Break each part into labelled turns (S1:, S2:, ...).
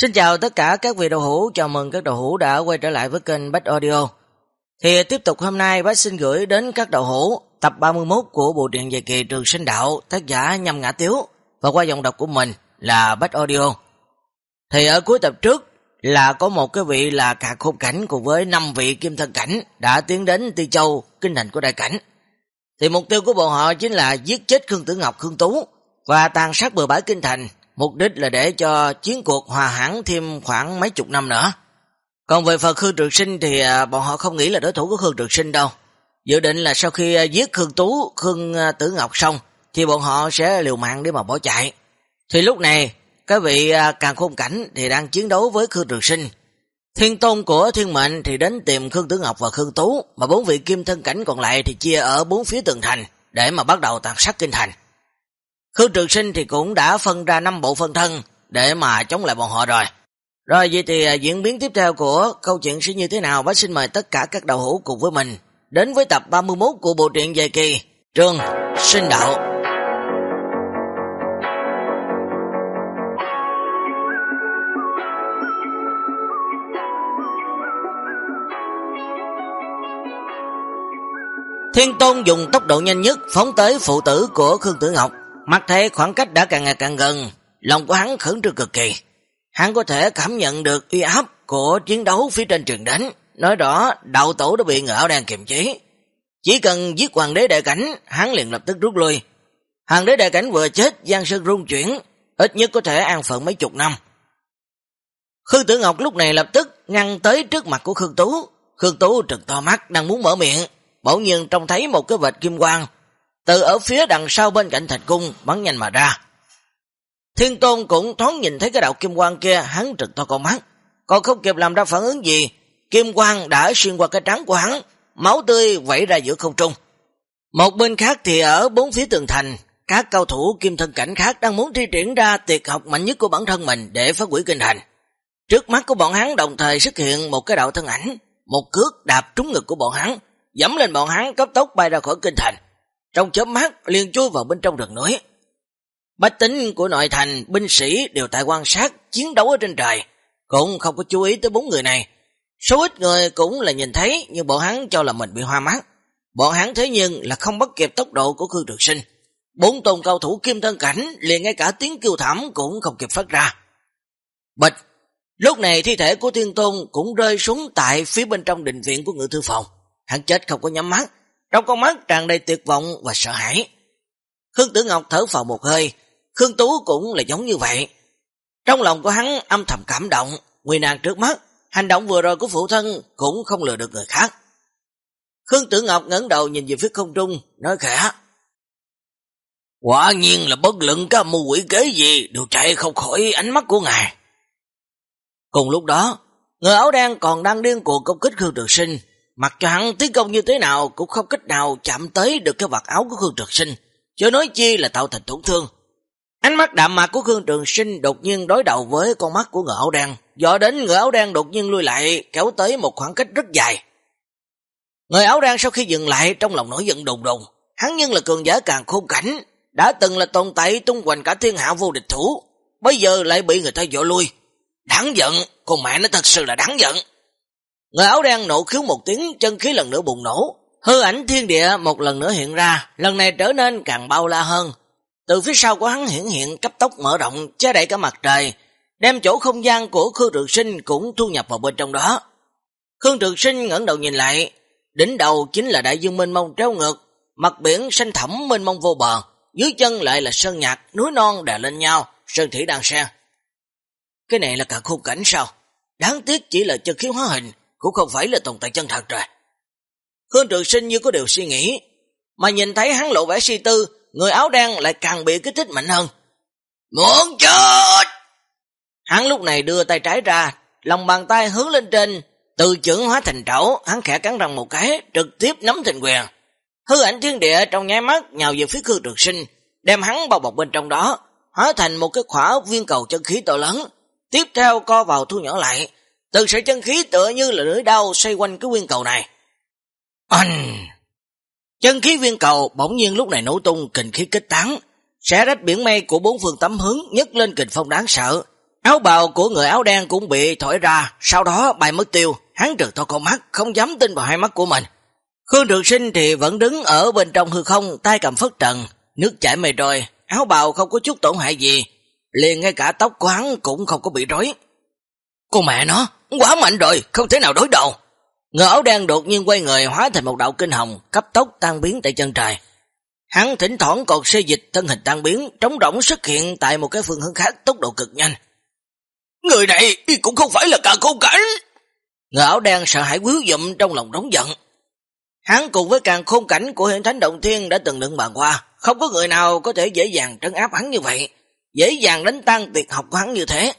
S1: Xin chào tất cả các vị đầu hữu, chào mừng các đầu hữu đã quay trở lại với kênh Bách Audio. Thì tiếp tục hôm nay Bách xin gửi đến các đầu hữu tập 31 của bộ truyện dài kỳ Trường Sinh Đạo tác giả Nhâm Ngã Tiếu và qua giọng đọc của mình là Bách Audio. Thì ở cuối tập trước là có một cái vị là cả khôn cảnh cùng với 5 vị kim thân cảnh đã tiến đến Ti Châu, kinh thành của đại cảnh. Thì mục tiêu của bọn họ chính là giết chết Khương Tử Ngọc, Khương Tú và tàn sát bừa bãi kinh thành mục đích là để cho chiến cuộc hòa hẳn thêm khoảng mấy chục năm nữa. Còn về phần Khương Trường Sinh thì à, bọn họ không nghĩ là đối thủ của Khương Trường Sinh đâu. Dự định là sau khi à, giết Khương Tú, Khương à, Tử Ngọc xong, thì bọn họ sẽ liều mạng để mà bỏ chạy. Thì lúc này, cái vị càng khôn cảnh thì đang chiến đấu với Khương Trường Sinh. Thiên tôn của thiên mệnh thì đến tìm Khương Tử Ngọc và Khương Tú, mà bốn vị kim thân cảnh còn lại thì chia ở bốn phía tường thành, để mà bắt đầu tàn sát kinh thành. Khương Trường Sinh thì cũng đã phân ra 5 bộ phân thân để mà chống lại bọn họ rồi. Rồi vậy thì à, diễn biến tiếp theo của câu chuyện sẽ như thế nào? Bác xin mời tất cả các đầu hữu cùng với mình đến với tập 31 của bộ truyện dài kỳ Trường Sinh Đạo. Thiên Tôn dùng tốc độ nhanh nhất phóng tới phụ tử của Khương Tử Ngọc Mắt thấy khoảng cách đã càng ngày càng gần, lòng của hắn khẩn trương cực kỳ. Hắn có thể cảm nhận được uy áp của chiến đấu phía trên trường đánh, nói rõ đạo tổ đã bị ngạo đang kiềm chế. Chỉ cần giết hoàng đế đại cảnh, hắn liền lập tức rút lui. Hoàng đế đại cảnh vừa chết, Giang Sơn rung chuyển, ít nhất có thể an phận mấy chục năm. Khương Tử Ngọc lúc này lập tức ngăn tới trước mặt của Khương Tú. Khương Tú trừng to mắt, đang muốn mở miệng. Bỗng nhiên trông thấy một cái vệt kim quang từ ở phía đằng sau bên cạnh thành cung bắn nhanh mà ra. Thiên Tôn cũng thoáng nhìn thấy cái đạo kim quang kia, hắn trực to con mắt, còn không kịp làm ra phản ứng gì, kim quang đã xuyên qua cái trắng của hắn, máu tươi vẩy ra giữa không trung. Một bên khác thì ở bốn phía tường thành, các cao thủ kim thân cảnh khác đang muốn thi triển ra tuyệt học mạnh nhất của bản thân mình để phá quỷ kinh thành. Trước mắt của bọn hắn đồng thời xuất hiện một cái đạo thân ảnh, một cước đạp trúng ngực của bọn hắn, dẫm lên bọn hắn cấp tốc bay ra khỏi kinh thành trong chớp mắt liền chui vào bên trong rừng núi. Bách tính của nội thành, binh sĩ đều tại quan sát, chiến đấu ở trên trời, cũng không có chú ý tới bốn người này. Số ít người cũng là nhìn thấy, nhưng bọn hắn cho là mình bị hoa mắt. Bọn hắn thế nhưng là không bắt kịp tốc độ của Khương Trường Sinh. Bốn tôn cao thủ kim thân cảnh, liền ngay cả tiếng kêu thảm cũng không kịp phát ra. Bịch! Lúc này thi thể của Thiên Tôn cũng rơi xuống tại phía bên trong định viện của ngự thư phòng. Hắn chết không có nhắm mắt, trong con mắt tràn đầy tuyệt vọng và sợ hãi. Khương Tử Ngọc thở vào một hơi, Khương Tú cũng là giống như vậy. Trong lòng của hắn âm thầm cảm động, nguy nàng trước mắt, hành động vừa rồi của phụ thân cũng không lừa được người khác. Khương Tử Ngọc ngấn đầu nhìn về phía không trung, nói khẽ. Quả nhiên là bất luận các mưu quỷ kế gì đều chạy không khỏi ánh mắt của ngài. Cùng lúc đó, người áo đen còn đang điên cuồng công kích Khương Trường Sinh, Mặc cho hắn tiến công như thế nào cũng không cách nào chạm tới được cái vật áo của Khương Trường Sinh, chứ nói chi là tạo thành tổn thương. Ánh mắt đạm mạc của Khương Trường Sinh đột nhiên đối đầu với con mắt của người áo đen, do đến người áo đen đột nhiên lui lại kéo tới một khoảng cách rất dài. Người áo đen sau khi dừng lại trong lòng nổi giận đùng đùng, hắn nhưng là cường giả càng khôn cảnh, đã từng là tồn tại tung hoành cả thiên hạ vô địch thủ, bây giờ lại bị người ta dỗ lui. Đáng giận, con mẹ nó thật sự là đáng giận. Người áo đen nổ khiếu một tiếng, chân khí lần nữa bùng nổ. Hư ảnh thiên địa một lần nữa hiện ra, lần này trở nên càng bao la hơn. Từ phía sau của hắn hiện hiện cấp tốc mở rộng, che đậy cả mặt trời, đem chỗ không gian của Khương Trường Sinh cũng thu nhập vào bên trong đó. Khương Trường Sinh ngẩng đầu nhìn lại, đỉnh đầu chính là đại dương mênh mông treo ngược, mặt biển xanh thẳm mênh mông vô bờ, dưới chân lại là sơn nhạc, núi non đè lên nhau, sơn thủy đang xen. Cái này là cả khung cảnh sao? Đáng tiếc chỉ là chân khí hóa hình, cũng không phải là tồn tại chân thật rồi. Khương Trường Sinh như có điều suy nghĩ, mà nhìn thấy hắn lộ vẻ suy tư, người áo đen lại càng bị kích thích mạnh hơn. Muốn chết! Hắn lúc này đưa tay trái ra, lòng bàn tay hướng lên trên, từ trưởng hóa thành trẩu, hắn khẽ cắn răng một cái, trực tiếp nắm thành quyền. Hư ảnh thiên địa trong nháy mắt nhào về phía Khương Trường Sinh, đem hắn bao bọc bên trong đó, hóa thành một cái khỏa viên cầu chân khí to lớn, tiếp theo co vào thu nhỏ lại, từ sợi chân khí tựa như là lưỡi đau xoay quanh cái viên cầu này. Anh! Chân khí viên cầu bỗng nhiên lúc này nổ tung kình khí kích tán, xé rách biển mây của bốn phương tấm hướng nhấc lên kình phong đáng sợ, Áo bào của người áo đen cũng bị thổi ra, sau đó bay mất tiêu, hắn trừ to con mắt, không dám tin vào hai mắt của mình. Khương Trường Sinh thì vẫn đứng ở bên trong hư không, tay cầm phất trần, nước chảy mây rồi, áo bào không có chút tổn hại gì, liền ngay cả tóc của hắn cũng không có bị rối. Cô mẹ nó, quá mạnh rồi, không thể nào đối đầu. Người áo đen đột nhiên quay người hóa thành một đạo kinh hồng, cấp tốc tan biến tại chân trời. Hắn thỉnh thoảng còn xê dịch thân hình tan biến, trống rỗng xuất hiện tại một cái phương hướng khác tốc độ cực nhanh. Người này cũng không phải là cả khôn cảnh. Người áo đen sợ hãi quýu dụm trong lòng đóng giận. Hắn cùng với càng khôn cảnh của hiện thánh động thiên đã từng đựng bàn qua, không có người nào có thể dễ dàng trấn áp hắn như vậy, dễ dàng đánh tan tuyệt học của hắn như thế.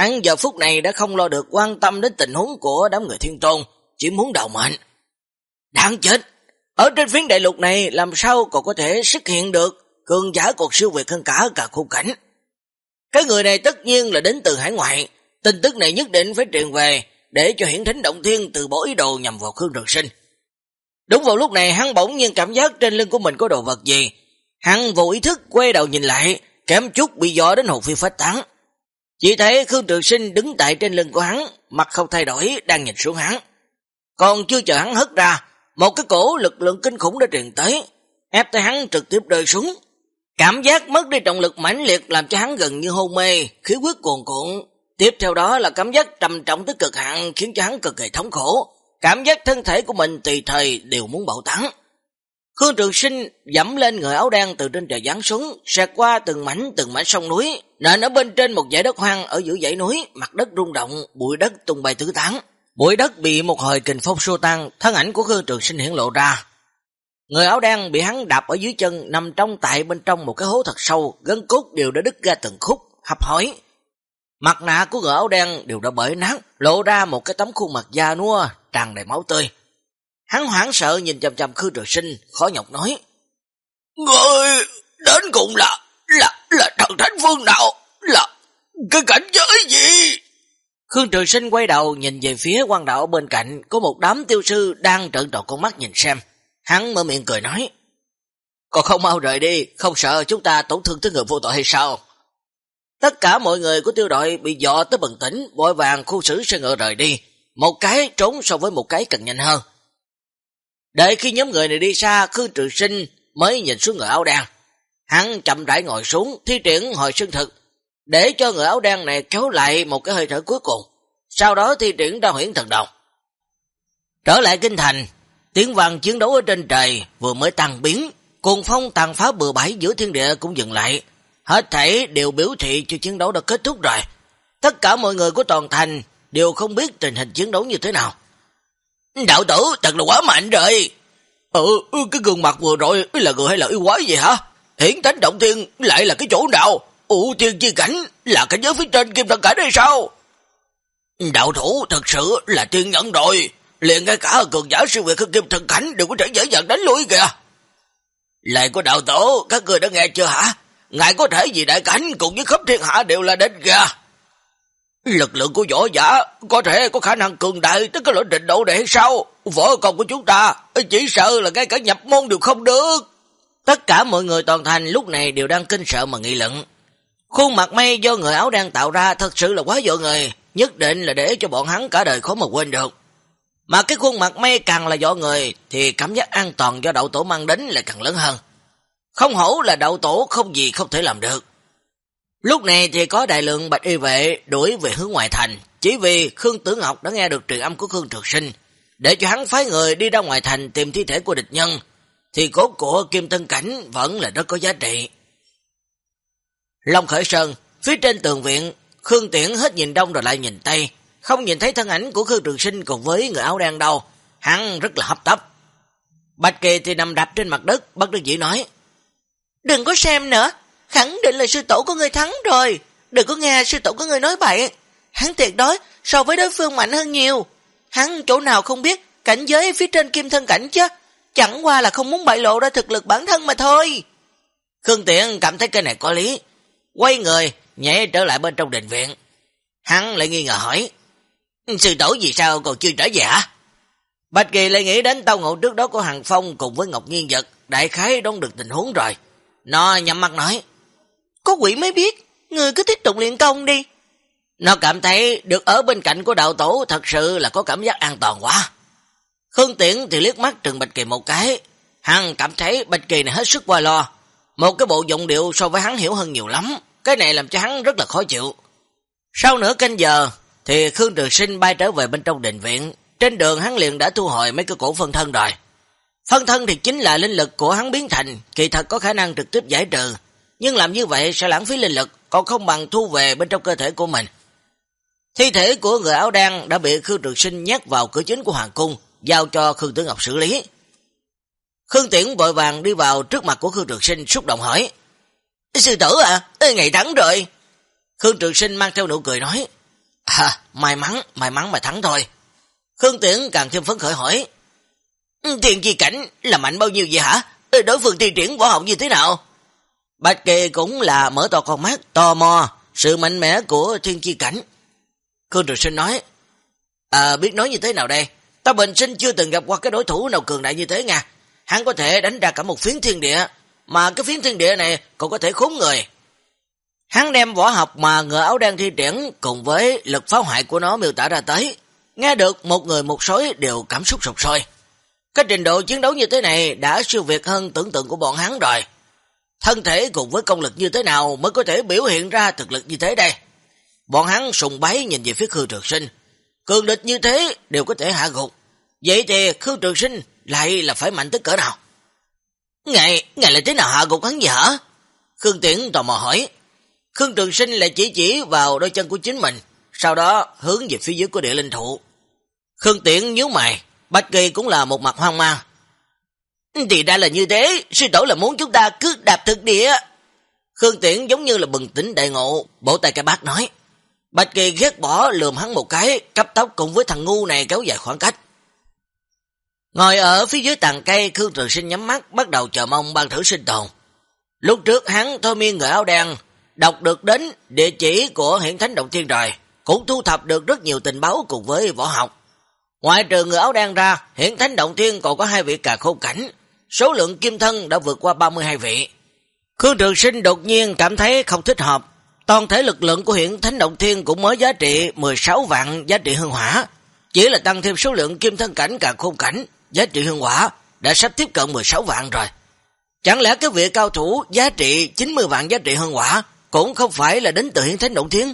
S1: Hắn giờ phút này đã không lo được quan tâm đến tình huống của đám người thiên tôn, chỉ muốn đầu mệnh. Đáng chết! Ở trên phiến đại lục này làm sao còn có thể xuất hiện được cường giả còn siêu việt hơn cả cả khung cảnh. Cái người này tất nhiên là đến từ hải ngoại, tin tức này nhất định phải truyền về để cho hiển thính động thiên từ bỏ ý đồ nhằm vào Khương Trường Sinh. Đúng vào lúc này hắn bỗng nhiên cảm giác trên lưng của mình có đồ vật gì. Hắn vô ý thức quay đầu nhìn lại, kém chút bị gió đến hồn phi phách tán. Chỉ thấy Khương Trường Sinh đứng tại trên lưng của hắn, mặt không thay đổi, đang nhìn xuống hắn. Còn chưa chờ hắn hất ra, một cái cổ lực lượng kinh khủng đã truyền tới, ép tới hắn trực tiếp rơi xuống. Cảm giác mất đi trọng lực mãnh liệt làm cho hắn gần như hôn mê, khí huyết cuồn cuộn. Tiếp theo đó là cảm giác trầm trọng tới cực hạn khiến cho hắn cực kỳ thống khổ. Cảm giác thân thể của mình tùy thời đều muốn bạo tán. Khương Trường Sinh dẫm lên người áo đen từ trên trời giáng xuống, xẹt qua từng mảnh từng mảnh sông núi, nền ở bên trên một dãy đất hoang ở giữa dãy núi, mặt đất rung động, bụi đất tung bay tứ tán. Bụi đất bị một hồi kình phong xô tan, thân ảnh của Khương Trường Sinh hiện lộ ra. Người áo đen bị hắn đạp ở dưới chân, nằm trong tại bên trong một cái hố thật sâu, gân cốt đều đã đứt ra từng khúc, hấp hối. Mặt nạ của người áo đen đều đã bể nát, lộ ra một cái tấm khuôn mặt da nua, tràn đầy máu tươi. Hắn hoảng sợ nhìn chầm chầm Khương Trường Sinh, khó nhọc nói. Người đến cùng là, là, là thần thánh phương nào, là cái cảnh giới gì? Khương Trường Sinh quay đầu nhìn về phía quan đạo bên cạnh, có một đám tiêu sư đang trợn tròn con mắt nhìn xem. Hắn mở miệng cười nói, Còn không mau rời đi, không sợ chúng ta tổn thương tới người vô tội hay sao? Tất cả mọi người của tiêu đội bị dọ tới bần tỉnh, vội vàng khu xử xe ngựa rời đi. Một cái trốn so với một cái cần nhanh hơn. Đợi khi nhóm người này đi xa, Khương Trường Sinh mới nhìn xuống người áo đen. Hắn chậm rãi ngồi xuống, thi triển hồi sinh thực, để cho người áo đen này kéo lại một cái hơi thở cuối cùng. Sau đó thi triển ra huyển thần đồng. Trở lại kinh thành, tiếng vàng chiến đấu ở trên trời vừa mới tăng biến, cuồng phong tàn phá bừa bãi giữa thiên địa cũng dừng lại. Hết thảy đều biểu thị cho chiến đấu đã kết thúc rồi. Tất cả mọi người của toàn thành đều không biết tình hình chiến đấu như thế nào. Đạo tử thật là quá mạnh rồi. Ờ, ừ, cái gương mặt vừa rồi là người hay là yêu quái gì hả? Hiển thánh động thiên lại là cái chỗ nào? Ủ thiên chi cảnh là cảnh giới phía trên kim thần cảnh hay sao? Đạo thủ thật sự là tiên nhẫn rồi. Liền ngay cả cường giả siêu việt kim thần cảnh đều có thể dễ dàng đánh lui kìa. Lời của đạo tổ, các người đã nghe chưa hả? Ngài có thể gì đại cảnh cùng với khắp thiên hạ đều là đến kìa. Lực lượng của võ giả có thể có khả năng cường đại tới cái loại trình độ này hay sao? Võ công của chúng ta chỉ sợ là ngay cả nhập môn đều không được. Tất cả mọi người toàn thành lúc này đều đang kinh sợ mà nghị luận. Khuôn mặt mây do người áo đang tạo ra thật sự là quá dội người, nhất định là để cho bọn hắn cả đời khó mà quên được. Mà cái khuôn mặt mây càng là dọ người, thì cảm giác an toàn do đậu tổ mang đến lại càng lớn hơn. Không hổ là đậu tổ không gì không thể làm được. Lúc này thì có đại lượng bạch y vệ đuổi về hướng ngoài thành, chỉ vì Khương Tử Ngọc đã nghe được truyền âm của Khương Trực Sinh, để cho hắn phái người đi ra ngoài thành tìm thi thể của địch nhân, thì cốt của Kim Tân Cảnh vẫn là rất có giá trị. Long Khởi Sơn, phía trên tường viện, Khương Tiễn hết nhìn đông rồi lại nhìn tây, không nhìn thấy thân ảnh của Khương Trường Sinh cùng với người áo đen đâu, hắn rất là hấp tấp. Bạch Kỳ thì nằm đạp trên mặt đất, bất đắc dĩ nói, Đừng có xem nữa, khẳng định là sư tổ của người thắng rồi, đừng có nghe sư tổ của người nói bậy, hắn tuyệt đối so với đối phương mạnh hơn nhiều, hắn chỗ nào không biết cảnh giới phía trên kim thân cảnh chứ, chẳng qua là không muốn bại lộ ra thực lực bản thân mà thôi. Khương Tiện cảm thấy cái này có lý, quay người, nhảy trở lại bên trong đình viện. Hắn lại nghi ngờ hỏi, sư tổ vì sao còn chưa trở về hả? Bạch Kỳ lại nghĩ đến tao ngộ trước đó của Hằng Phong cùng với Ngọc Nhiên Vật, đại khái đón được tình huống rồi. Nó nhắm mắt nói, có quỷ mới biết, người cứ tiếp tục luyện công đi. Nó cảm thấy được ở bên cạnh của đạo tổ thật sự là có cảm giác an toàn quá. Khương Tiễn thì liếc mắt Trần Bạch Kỳ một cái. Hắn cảm thấy Bạch Kỳ này hết sức qua lo. Một cái bộ giọng điệu so với hắn hiểu hơn nhiều lắm. Cái này làm cho hắn rất là khó chịu. Sau nửa canh giờ thì Khương Trường Sinh bay trở về bên trong đình viện. Trên đường hắn liền đã thu hồi mấy cái cổ phân thân rồi. Phân thân thì chính là linh lực của hắn biến thành, kỳ thật có khả năng trực tiếp giải trừ. Nhưng làm như vậy sẽ lãng phí linh lực, còn không bằng thu về bên trong cơ thể của mình. Thi thể của người áo đen đã bị Khương Trường Sinh nhét vào cửa chính của Hoàng Cung, giao cho Khương Tử Ngọc xử lý. Khương Tiễn vội vàng đi vào trước mặt của Khương Trường Sinh xúc động hỏi. Sư tử à, ngày thắng rồi. Khương Trường Sinh mang theo nụ cười nói. À, may mắn, may mắn mà thắng thôi. Khương Tiễn càng thêm phấn khởi hỏi. Thiên chi cảnh là mạnh bao nhiêu vậy hả? Đối phương thi triển võ học như thế nào? Bạch Kỳ cũng là mở to con mắt, tò mò, sự mạnh mẽ của thiên chi cảnh. Khương Trường Sinh nói, À biết nói như thế nào đây? Ta bình sinh chưa từng gặp qua cái đối thủ nào cường đại như thế nha. Hắn có thể đánh ra cả một phiến thiên địa, mà cái phiến thiên địa này còn có thể khốn người. Hắn đem võ học mà người áo đen thi triển cùng với lực phá hoại của nó miêu tả ra tới. Nghe được một người một sói đều cảm xúc sụp sôi. Cái trình độ chiến đấu như thế này đã siêu việt hơn tưởng tượng của bọn hắn rồi. Thân thể cùng với công lực như thế nào mới có thể biểu hiện ra thực lực như thế đây? Bọn hắn sùng bái nhìn về phía Khương Trường Sinh. Cường địch như thế đều có thể hạ gục. Vậy thì Khương Trường Sinh lại là phải mạnh tới cỡ nào? ngày ngày là thế nào hạ gục hắn vậy hả? Khương Tiễn tò mò hỏi. Khương Trường Sinh lại chỉ chỉ vào đôi chân của chính mình, sau đó hướng về phía dưới của địa linh thụ. Khương Tiễn nhíu mày, Bạch Kỳ cũng là một mặt hoang mang. Thì ra là như thế, sư tổ là muốn chúng ta cứ đạp thực địa. Khương Tiễn giống như là bừng tỉnh đại ngộ, bổ tay cái bác nói. Bạch Kỳ ghét bỏ lườm hắn một cái, cấp tốc cùng với thằng ngu này kéo dài khoảng cách. Ngồi ở phía dưới tàn cây, Khương Trường Sinh nhắm mắt, bắt đầu chờ mong ban thử sinh tồn. Lúc trước hắn thôi miên người áo đen, đọc được đến địa chỉ của hiện thánh động thiên rồi, cũng thu thập được rất nhiều tình báo cùng với võ học. Ngoài trừ người áo đen ra, hiện thánh động thiên còn có hai vị cà khô cảnh, số lượng kim thân đã vượt qua 32 vị. Khương Trường Sinh đột nhiên cảm thấy không thích hợp, toàn thể lực lượng của hiện thánh động thiên cũng mới giá trị 16 vạn giá trị hương hỏa, chỉ là tăng thêm số lượng kim thân cảnh càng khôn cảnh, giá trị hương hỏa đã sắp tiếp cận 16 vạn rồi. Chẳng lẽ cái vị cao thủ giá trị 90 vạn giá trị hương hỏa cũng không phải là đến từ hiện thánh động thiên?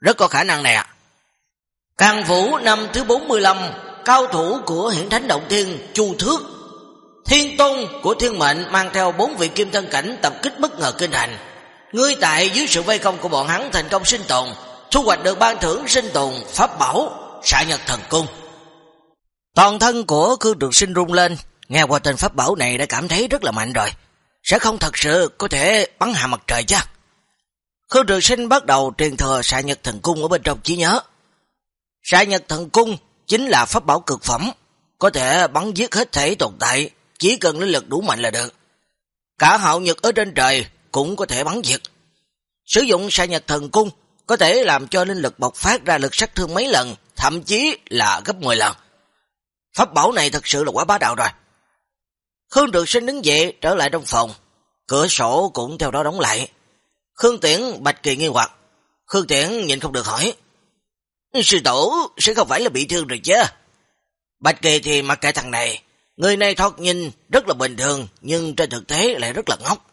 S1: Rất có khả năng này ạ. Càng vũ năm thứ 45, cao thủ của hiển thánh động thiên Chu Thước. Thiên tôn của thiên mệnh mang theo bốn vị kim thân cảnh tập kích bất ngờ kinh hành. Ngươi tại dưới sự vây công của bọn hắn thành công sinh tồn, thu hoạch được ban thưởng sinh tồn pháp bảo, xạ nhật thần cung. Toàn thân của cư Trường Sinh rung lên, nghe qua tên pháp bảo này đã cảm thấy rất là mạnh rồi. Sẽ không thật sự có thể bắn hạ mặt trời chứ. Khương Trường Sinh bắt đầu truyền thừa xạ nhật thần cung ở bên trong trí nhớ. Xạ nhật thần cung chính là pháp bảo cực phẩm, có thể bắn giết hết thể tồn tại, chỉ cần linh lực đủ mạnh là được. Cả hạo nhật ở trên trời cũng có thể bắn diệt. Sử dụng sa nhật thần cung có thể làm cho linh lực bộc phát ra lực sát thương mấy lần, thậm chí là gấp 10 lần. Pháp bảo này thật sự là quá bá đạo rồi. Khương Trường Sinh đứng dậy trở lại trong phòng, cửa sổ cũng theo đó đóng lại. Khương Tiễn Bạch Kỳ nghi hoặc, Khương Tiễn nhìn không được hỏi. Sư tổ sẽ không phải là bị thương rồi chứ. Bạch Kỳ thì mặc kệ thằng này, người này thoát nhìn rất là bình thường, nhưng trên thực tế lại rất là ngốc.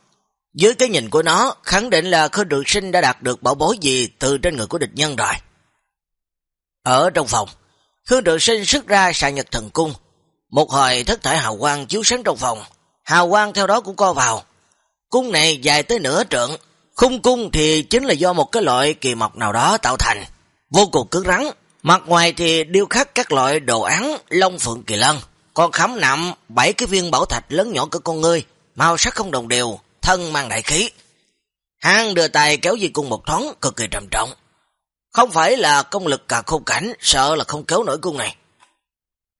S1: Dưới cái nhìn của nó, khẳng định là Khương được Sinh đã đạt được bảo bối gì từ trên người của địch nhân rồi. Ở trong phòng, Khương Trường Sinh xuất ra xạ nhật thần cung. Một hồi thất thải hào quang chiếu sáng trong phòng, hào quang theo đó cũng co vào. Cung này dài tới nửa trượng, khung cung thì chính là do một cái loại kỳ mộc nào đó tạo thành vô cùng cứng rắn. Mặt ngoài thì điêu khắc các loại đồ án long phượng kỳ lân, còn khám nạm bảy cái viên bảo thạch lớn nhỏ của con ngươi, màu sắc không đồng đều, thân mang đại khí. Hắn đưa tay kéo dây cung một thoáng cực kỳ trầm trọng. Không phải là công lực cả khung cảnh, sợ là không kéo nổi cung này.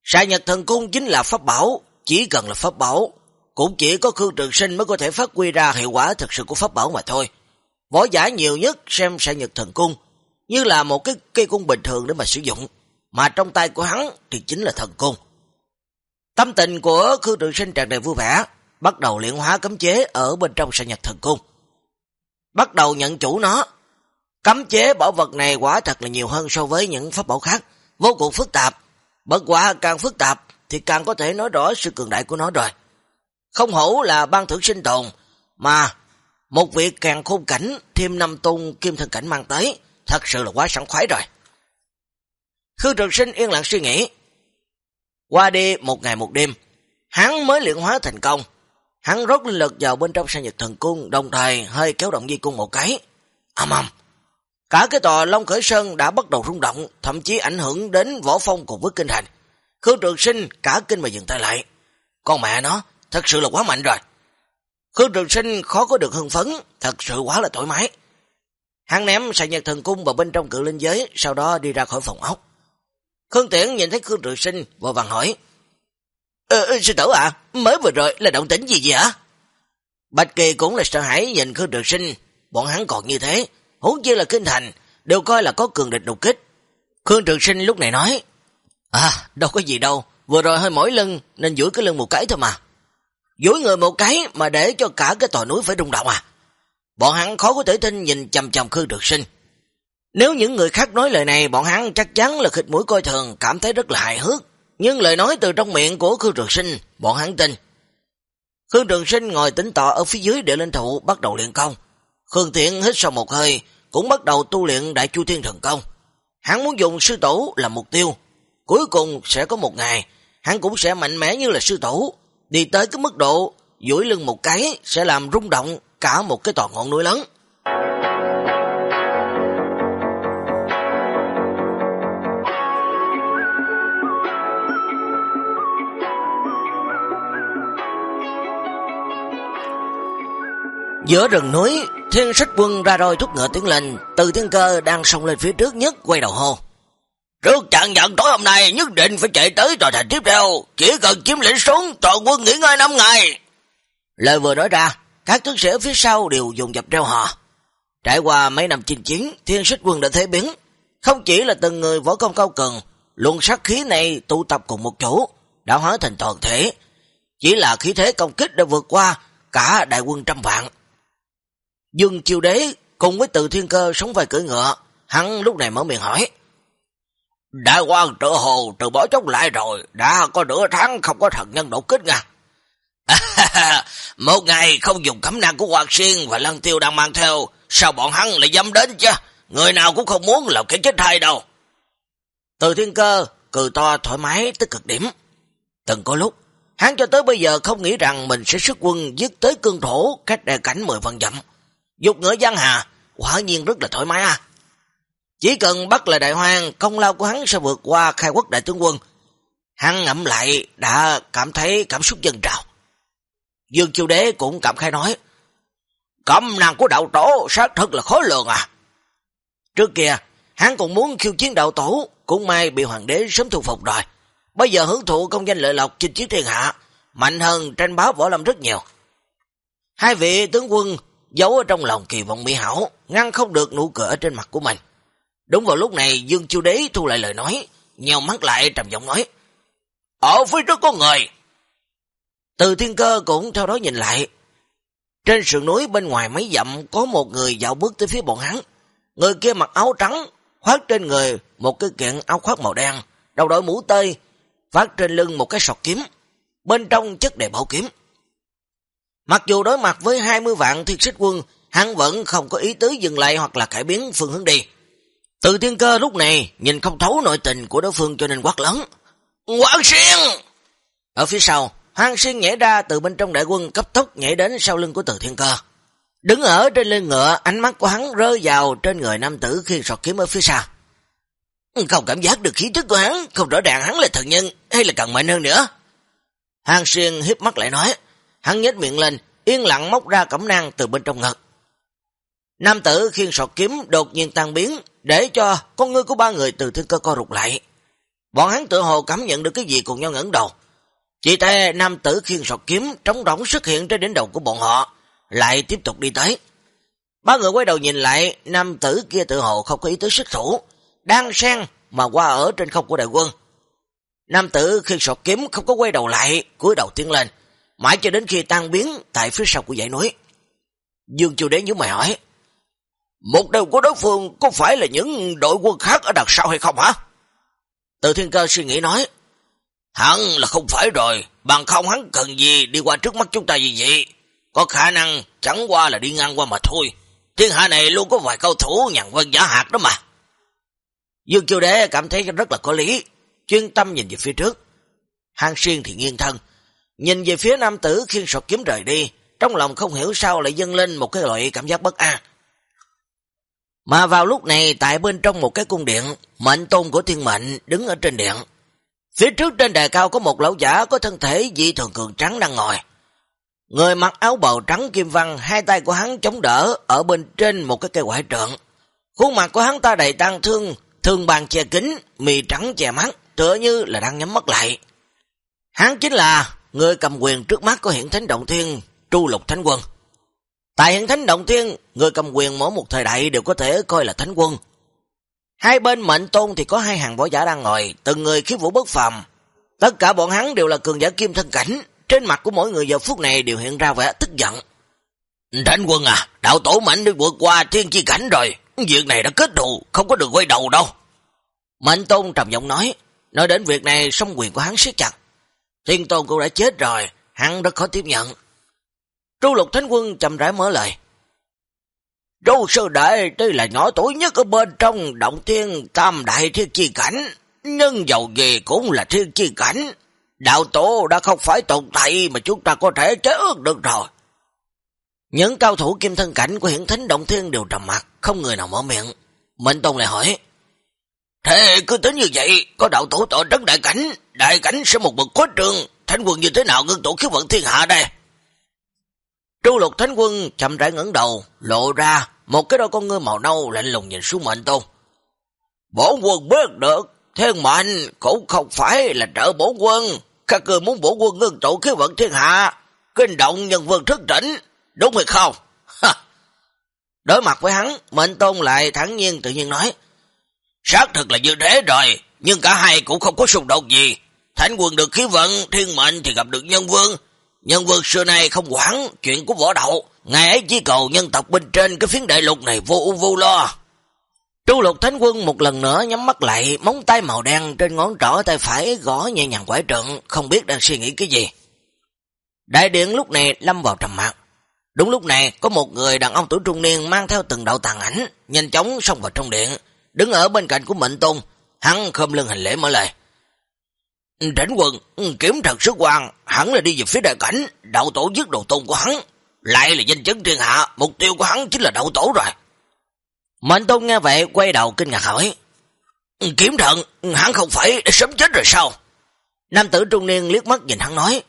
S1: sa nhật thần cung chính là pháp bảo, chỉ cần là pháp bảo, cũng chỉ có Khương Trường Sinh mới có thể phát huy ra hiệu quả thực sự của pháp bảo mà thôi. Võ giả nhiều nhất xem sa nhật thần cung như là một cái cây cung bình thường để mà sử dụng, mà trong tay của hắn thì chính là thần cung. Tâm tình của Khương Trường Sinh tràn đầy vui vẻ, bắt đầu luyện hóa cấm chế ở bên trong sa nhật thần cung. Bắt đầu nhận chủ nó. Cấm chế bảo vật này quả thật là nhiều hơn so với những pháp bảo khác, vô cùng phức tạp. Bất quả càng phức tạp thì càng có thể nói rõ sự cường đại của nó rồi. Không hổ là ban thưởng sinh tồn, mà một việc càng khôn cảnh thêm năm tung kim thần cảnh mang tới, thật sự là quá sẵn khoái rồi. Khương Trường Sinh yên lặng suy nghĩ. Qua đi một ngày một đêm, hắn mới luyện hóa thành công. Hắn rót linh lực vào bên trong sa nhật thần cung, đồng thời hơi kéo động di cung một cái. Âm âm. Cả cái tòa Long Khởi Sơn đã bắt đầu rung động, thậm chí ảnh hưởng đến võ phong cùng với kinh thành Khương Trường Sinh cả kinh mà dừng tay lại. Con mẹ nó, thật sự là quá mạnh rồi. Khương Trường Sinh khó có được hưng phấn, thật sự quá là thoải mái. Hắn ném sa nhật thần cung vào bên trong cự linh giới, sau đó đi ra khỏi phòng ốc. Khương Tiễn nhìn thấy Khương Trường Sinh, vội vàng hỏi. Ờ, sư tử à, mới vừa rồi là động tĩnh gì vậy hả? Bạch Kỳ cũng là sợ hãi nhìn Khương Trường Sinh, bọn hắn còn như thế, huống chi là kinh thành, đều coi là có cường địch đột kích. Khương Trường Sinh lúc này nói, À, đâu có gì đâu, vừa rồi hơi mỏi lưng nên duỗi cái lưng một cái thôi mà. Duỗi người một cái mà để cho cả cái tòa núi phải rung động à. Bọn hắn khó có thể tin nhìn chầm chầm Khương Trường Sinh. Nếu những người khác nói lời này, bọn hắn chắc chắn là khịt mũi coi thường, cảm thấy rất là hài hước. Nhưng lời nói từ trong miệng của Khương Trường Sinh, bọn hắn tin. Khương Trường Sinh ngồi tính tọa ở phía dưới để lên thụ bắt đầu luyện công. Khương Thiện hít sau một hơi, cũng bắt đầu tu luyện Đại Chu Thiên Thần Công. Hắn muốn dùng sư tổ làm mục tiêu. Cuối cùng sẽ có một ngày, hắn cũng sẽ mạnh mẽ như là sư tổ, đi tới cái mức độ duỗi lưng một cái sẽ làm rung động cả một cái toàn ngọn núi lớn. Giữa rừng núi, thiên sách quân ra đôi thúc ngựa tiến lên, từ thiên cơ đang sông lên phía trước nhất quay đầu hô. Trước trận nhận tối hôm nay nhất định phải chạy tới tòa thành tiếp theo, chỉ cần chiếm lĩnh xuống toàn quân nghỉ ngơi 5 ngày. Lời vừa nói ra, các tướng sĩ phía sau đều dùng dập reo hò. Trải qua mấy năm chinh chiến, thiên sách quân đã thế biến, không chỉ là từng người võ công cao cường, luồng sát khí này tụ tập cùng một chỗ, đã hóa thành toàn thể. Chỉ là khí thế công kích đã vượt qua cả đại quân trăm vạn. Dương Chiêu Đế cùng với từ thiên cơ sống vài cưỡi ngựa, hắn lúc này mở miệng hỏi. Đại quan trợ hồ từ bỏ chốc lại rồi, đã có nửa tháng không có thần nhân đột kích nha. À? một ngày không dùng cấm năng của Hoàng Xuyên và Lăng Tiêu đang mang theo, sao bọn hắn lại dám đến chứ? Người nào cũng không muốn làm cái chết thay đâu. Từ thiên cơ, cười to thoải mái tới cực điểm. Từng có lúc, hắn cho tới bây giờ không nghĩ rằng mình sẽ xuất quân dứt tới cương thổ cách đại cảnh 10 phần dặm. Dục ngựa giang hà, quả nhiên rất là thoải mái à. Chỉ cần bắt lại đại hoang, công lao của hắn sẽ vượt qua khai quốc đại tướng quân. Hắn ngẫm lại đã cảm thấy cảm xúc dân trào. Dương Chiêu Đế cũng cảm khai nói, Cẩm năng của đạo tổ sát thật là khó lường à. Trước kia, hắn còn muốn khiêu chiến đạo tổ, cũng may bị hoàng đế sớm thu phục rồi. Bây giờ hưởng thụ công danh lợi lộc chinh chiến thiên hạ, mạnh hơn tranh báo võ lâm rất nhiều. Hai vị tướng quân giấu ở trong lòng kỳ vọng mỹ hảo, ngăn không được nụ cười ở trên mặt của mình. Đúng vào lúc này, Dương Chu Đế thu lại lời nói, nhèo mắt lại trầm giọng nói. Ở phía trước có người. Từ thiên cơ cũng theo đó nhìn lại. Trên sườn núi bên ngoài mấy dặm có một người dạo bước tới phía bọn hắn. Người kia mặc áo trắng, khoác trên người một cái kiện áo khoác màu đen, đầu đội mũ tơi, phát trên lưng một cái sọt kiếm, bên trong chất đầy bảo kiếm. Mặc dù đối mặt với 20 vạn thiên xích quân, hắn vẫn không có ý tứ dừng lại hoặc là cải biến phương hướng đi. Từ thiên cơ lúc này nhìn không thấu nội tình của đối phương cho nên quát lớn. Quảng xuyên! Ở phía sau, Hoàng xuyên nhảy ra từ bên trong đại quân cấp tốc nhảy đến sau lưng của từ thiên cơ. Đứng ở trên lưng ngựa, ánh mắt của hắn rơi vào trên người nam tử khi sọt kiếm ở phía sau. Không cảm giác được khí tức của hắn, không rõ ràng hắn là thần nhân hay là cần mạnh hơn nữa. Hoàng xuyên hiếp mắt lại nói, hắn nhếch miệng lên, yên lặng móc ra cẩm nang từ bên trong ngực. Nam tử khiên sọt kiếm đột nhiên tan biến, để cho con ngươi của ba người từ thiên cơ co rụt lại. Bọn hắn tự hồ cảm nhận được cái gì cùng nhau ngẩn đầu. Chỉ tay nam tử khiên sọt kiếm trống rỗng xuất hiện trên đỉnh đầu của bọn họ, lại tiếp tục đi tới. Ba người quay đầu nhìn lại, nam tử kia tự hồ không có ý tứ sức thủ, đang sen mà qua ở trên không của đại quân. Nam tử khiên sọt kiếm không có quay đầu lại, cúi đầu tiến lên, mãi cho đến khi tan biến tại phía sau của dãy núi. Dương Chu Đế nhớ mày hỏi,
S2: một đầu của đối phương có phải là những đội quân khác ở đằng sau hay không hả?
S1: Từ thiên cơ suy nghĩ nói.
S2: Hẳn là không phải rồi, bằng không hắn cần gì đi qua trước mắt chúng ta gì vậy. Có khả năng chẳng qua là đi ngang qua mà thôi. Thiên hạ này luôn có vài cao thủ nhằn vân giả hạt đó mà.
S1: Dương Kiều Đế cảm thấy rất là có lý, chuyên tâm nhìn về phía trước. Hàng xuyên thì nghiêng thân, nhìn về phía nam tử khiên sọt kiếm rời đi, trong lòng không hiểu sao lại dâng lên một cái loại cảm giác bất an. Mà vào lúc này, tại bên trong một cái cung điện, mệnh tôn của thiên mệnh đứng ở trên điện. Phía trước trên đài cao có một lão giả có thân thể dị thường cường trắng đang ngồi. Người mặc áo bào trắng kim văn, hai tay của hắn chống đỡ ở bên trên một cái cây quải trượng. Khuôn mặt của hắn ta đầy tăng thương, thương bàn che kính, mì trắng che mắt, tựa như là đang nhắm mắt lại. Hắn chính là người cầm quyền trước mắt của hiện thánh động thiên, Tru Lục Thánh Quân. Tại hiện thánh động thiên, người cầm quyền mỗi một thời đại đều có thể coi là thánh quân. Hai bên mệnh tôn thì có hai hàng võ giả đang ngồi, từng người khiếp vũ bất phàm. Tất cả bọn hắn đều là cường giả kim thân cảnh, trên mặt của mỗi người giờ phút này đều hiện ra vẻ tức giận.
S2: Thánh quân à, đạo tổ mạnh đi vượt qua thiên chi cảnh rồi, việc này đã kết thù, không có được quay đầu đâu.
S1: Mệnh tôn trầm giọng nói, nói đến việc này song quyền của hắn siết chặt. Thiên tôn cũng đã chết rồi, hắn rất khó tiếp nhận. Tru lục thánh quân chậm rãi mở lời.
S2: râu sư đệ tuy là nhỏ tuổi nhất ở bên trong động thiên tam đại thiên chi cảnh, nhưng dầu gì cũng là thiên chi cảnh. Đạo tổ đã không phải tồn tại mà chúng ta có thể chế ước được rồi.
S1: Những cao thủ kim thân cảnh của hiển thánh động thiên đều trầm mặt, không người nào mở miệng. Mệnh Tông lại hỏi.
S2: Thế cứ tính như vậy, có đạo tổ tội trấn đại cảnh, đại cảnh sẽ một bậc khóa trường, thánh quân như thế nào ngưng tổ khí vận thiên hạ đây?
S1: Tru lục thánh quân chậm rãi ngẩng đầu, lộ ra một cái đôi con ngươi màu nâu lạnh lùng nhìn xuống mệnh tôn.
S2: Bổ quân biết được, thiên mệnh cũng không phải là trợ bổ quân. Các người muốn bổ quân ngưng tụ khí vận thiên hạ, kinh động nhân vương thức tỉnh, đúng hay không?
S1: Đối mặt với hắn, mệnh tôn lại thẳng nhiên tự nhiên nói.
S2: Xác thực là như thế rồi, nhưng cả hai cũng không có xung đột gì. Thánh quân được khí vận, thiên mệnh thì gặp được nhân vương, Nhân vương xưa nay không quản chuyện của võ đậu, ngày ấy chỉ cầu nhân tộc bên trên cái phiến đại lục này vô ưu vô lo.
S1: Tru lục thánh quân một lần nữa nhắm mắt lại, móng tay màu đen trên ngón trỏ tay phải gõ nhẹ nhàng quải trận, không biết đang suy nghĩ cái gì. Đại điện lúc này lâm vào trầm mặt. Đúng lúc này, có một người đàn ông tuổi trung niên mang theo từng đạo tàn ảnh, nhanh chóng xông vào trong điện, đứng ở bên cạnh của mệnh tôn, hắn khom lưng hành lễ mở lời.
S2: Tránh quân, kiếm thần sứ quan, hẳn là đi về phía đại cảnh, đạo tổ giết đồ tôn của hắn. Lại là danh chấn thiên hạ, mục tiêu của hắn chính là đạo tổ rồi.
S1: Mệnh tôn nghe vậy, quay đầu kinh ngạc hỏi.
S2: Kiếm thần, hắn không phải đã sớm chết rồi sao?
S1: Nam tử trung niên liếc mắt nhìn hắn nói.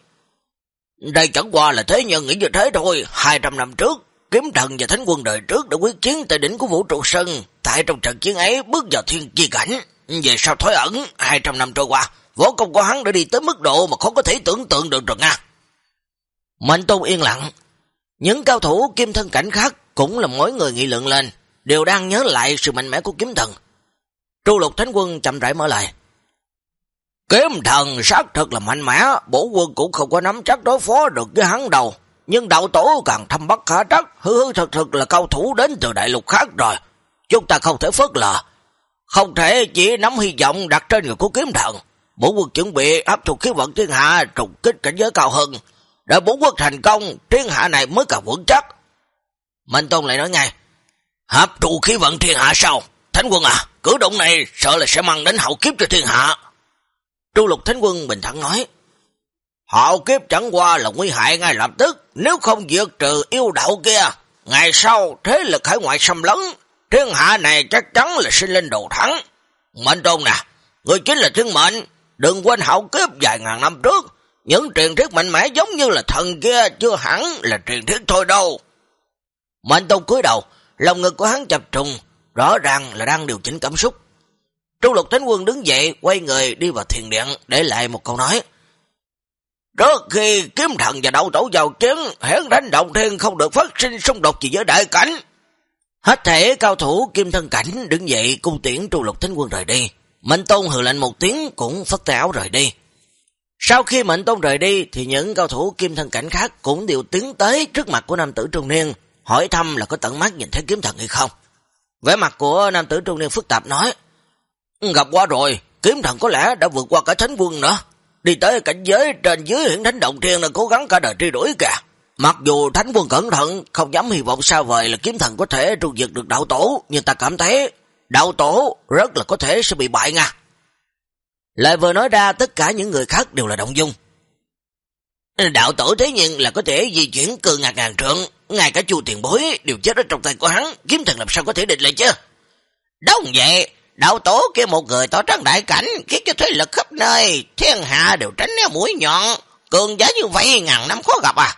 S2: Đây chẳng qua là thế nhân nghĩ như thế thôi, 200 năm trước, kiếm thần và thánh quân đời trước đã quyết chiến tại đỉnh của vũ trụ sân, tại trong trận chiến ấy bước vào thiên chi cảnh, về sau thói ẩn, 200 năm trôi qua, võ công của hắn đã đi tới mức độ mà không có thể tưởng tượng được rồi nha.
S1: Mạnh Tôn yên lặng, những cao thủ kim thân cảnh khác cũng là mỗi người nghị lượng lên, đều đang nhớ lại sự mạnh mẽ của kiếm thần. Tru lục thánh quân chậm rãi mở lại.
S2: Kiếm thần xác thật là mạnh mẽ, bổ quân cũng không có nắm chắc đối phó được với hắn đầu. Nhưng đạo tổ càng thâm bất khả trắc, hư hư thật thật là cao thủ đến từ đại lục khác rồi. Chúng ta không thể phớt lờ. Không thể chỉ nắm hy vọng đặt trên người của kiếm thần. Bổ quân chuẩn bị áp thuộc khí vận thiên hạ trùng kích cảnh giới cao hơn. Để bổ quốc thành công, thiên hạ này mới càng vững chắc.
S1: Minh Tôn lại nói ngay.
S2: Hấp trụ khí vận thiên hạ sao? Thánh quân à, cử động này sợ là sẽ mang đến hậu kiếp cho thiên hạ.
S1: Tru lục Thánh quân bình thẳng nói.
S2: Hậu kiếp chẳng qua là nguy hại ngay lập tức, nếu không diệt trừ yêu đạo kia. Ngày sau, thế lực hải ngoại xâm lấn, thiên hạ này chắc chắn là sinh lên đồ thắng. Mệnh Tôn nè, người chính là thiên mệnh, Đừng quên hậu kiếp vài ngàn năm trước, những truyền thuyết mạnh mẽ giống như là thần kia chưa hẳn là truyền thuyết thôi đâu.
S1: Mạnh Tông cúi đầu, lòng ngực của hắn chập trùng, rõ ràng là đang điều chỉnh cảm xúc. Trung lục thánh quân đứng dậy, quay người đi vào thiền điện, để lại một câu nói.
S2: Trước khi kiếm thần và đậu tổ vào chiến, hiển đánh động thiên không được phát sinh xung đột gì với đại cảnh.
S1: Hết thể cao thủ kim thân cảnh đứng dậy cung tiễn trung lục thánh quân rời đi. Mệnh Tôn hừ lạnh một tiếng cũng phất tay áo rời đi. Sau khi Mệnh Tôn rời đi thì những cao thủ kim thân cảnh khác cũng đều tiến tới trước mặt của nam tử trung niên, hỏi thăm là có tận mắt nhìn thấy kiếm thần hay không. Vẻ mặt của nam tử trung niên phức tạp nói, Gặp qua rồi, kiếm thần có lẽ đã vượt qua cả thánh quân nữa. Đi tới cảnh giới trên dưới hiện thánh động thiên là cố gắng cả đời truy đuổi kìa. Mặc dù thánh quân cẩn thận, không dám hy vọng sao vời là kiếm thần có thể trụ diệt được đạo tổ, nhưng ta cảm thấy đạo tổ rất là có thể sẽ bị bại nha. Lời vừa nói ra tất cả những người khác đều là động dung. Đạo tổ thế nhưng là có thể di chuyển cư ngạc ngàn trượng, ngay cả chu tiền bối đều chết ở trong tay của hắn, kiếm thần làm sao có thể địch lại chứ? Đúng vậy, đạo tổ kia một người tỏ trắng đại cảnh, khiến cho thế lực khắp nơi, thiên hạ đều tránh né mũi nhọn, cường giá như vậy ngàn năm khó gặp à.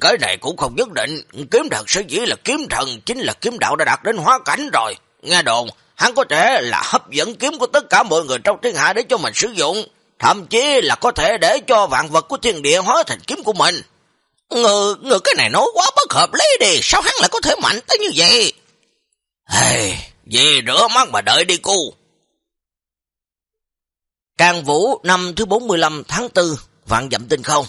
S1: Cái này cũng không nhất định, kiếm thần sẽ chỉ là kiếm thần, chính là kiếm đạo đã đạt đến hóa cảnh rồi. Nghe đồn, hắn có thể là hấp dẫn kiếm của tất cả mọi người trong thiên hạ để cho mình sử dụng, thậm chí là có thể để cho vạn vật của thiên địa hóa thành kiếm của mình. người người cái này nói quá bất hợp lý đi, sao hắn lại có thể mạnh tới như vậy? Hey, về rửa mắt mà đợi đi cô. Càng Vũ năm thứ 45 tháng 4, vạn dặm tinh không.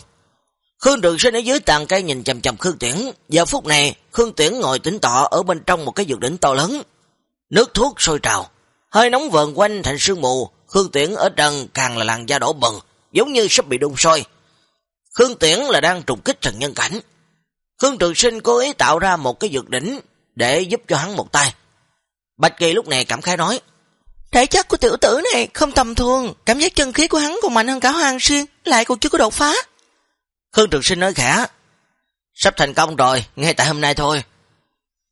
S1: Khương Trường Sinh ở dưới tàn cây nhìn chầm chầm Khương Tiễn. Giờ phút này, Khương Tiễn ngồi tĩnh tọa ở bên trong một cái dược đỉnh to lớn. Nước thuốc sôi trào, hơi nóng vờn quanh thành sương mù. Khương Tiễn ở trần càng là làn da đổ bừng, giống như sắp bị đun sôi. Khương Tiễn là đang trùng kích trần nhân cảnh. Khương Trường Sinh cố ý tạo ra một cái dược đỉnh để giúp cho hắn một tay. Bạch Kỳ lúc này cảm khái nói, Thể chất của tiểu tử này không tầm thường, cảm giác chân khí của hắn còn mạnh hơn cả hoàng xuyên, lại còn chưa có đột phá. Khương Trường Sinh nói khẽ, sắp thành công rồi, ngay tại hôm nay thôi.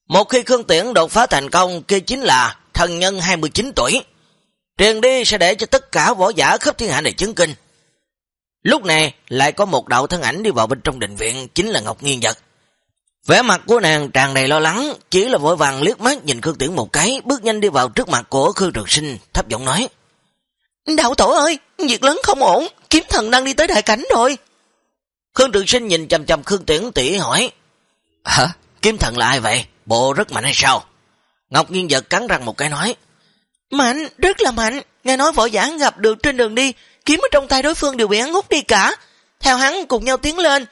S1: Một khi Khương Tiễn đột phá thành công, kia chính là thần nhân 29 tuổi. Truyền đi sẽ để cho tất cả võ giả khắp thiên hạ này chứng kinh. Lúc này lại có một đạo thân ảnh đi vào bên trong định viện, chính là Ngọc Nghiên Vật. Vẻ mặt của nàng tràn đầy lo lắng, chỉ là vội vàng liếc mắt nhìn Khương Tiễn một cái, bước nhanh đi vào trước mặt của Khương Trường Sinh, thấp giọng nói. Đạo tổ ơi, việc lớn không ổn, kiếm thần đang đi tới đại cảnh rồi. Khương Trường Sinh nhìn chầm chầm Khương Tiễn tỷ hỏi. Hả? Kiếm thần là ai vậy? Bộ rất mạnh hay sao? Ngọc Nghiên giật cắn răng một cái nói. Mạnh, rất là mạnh. Nghe nói võ giả gặp được trên đường đi, kiếm ở trong tay đối phương đều bị hắn hút đi cả. Theo hắn cùng nhau tiến lên.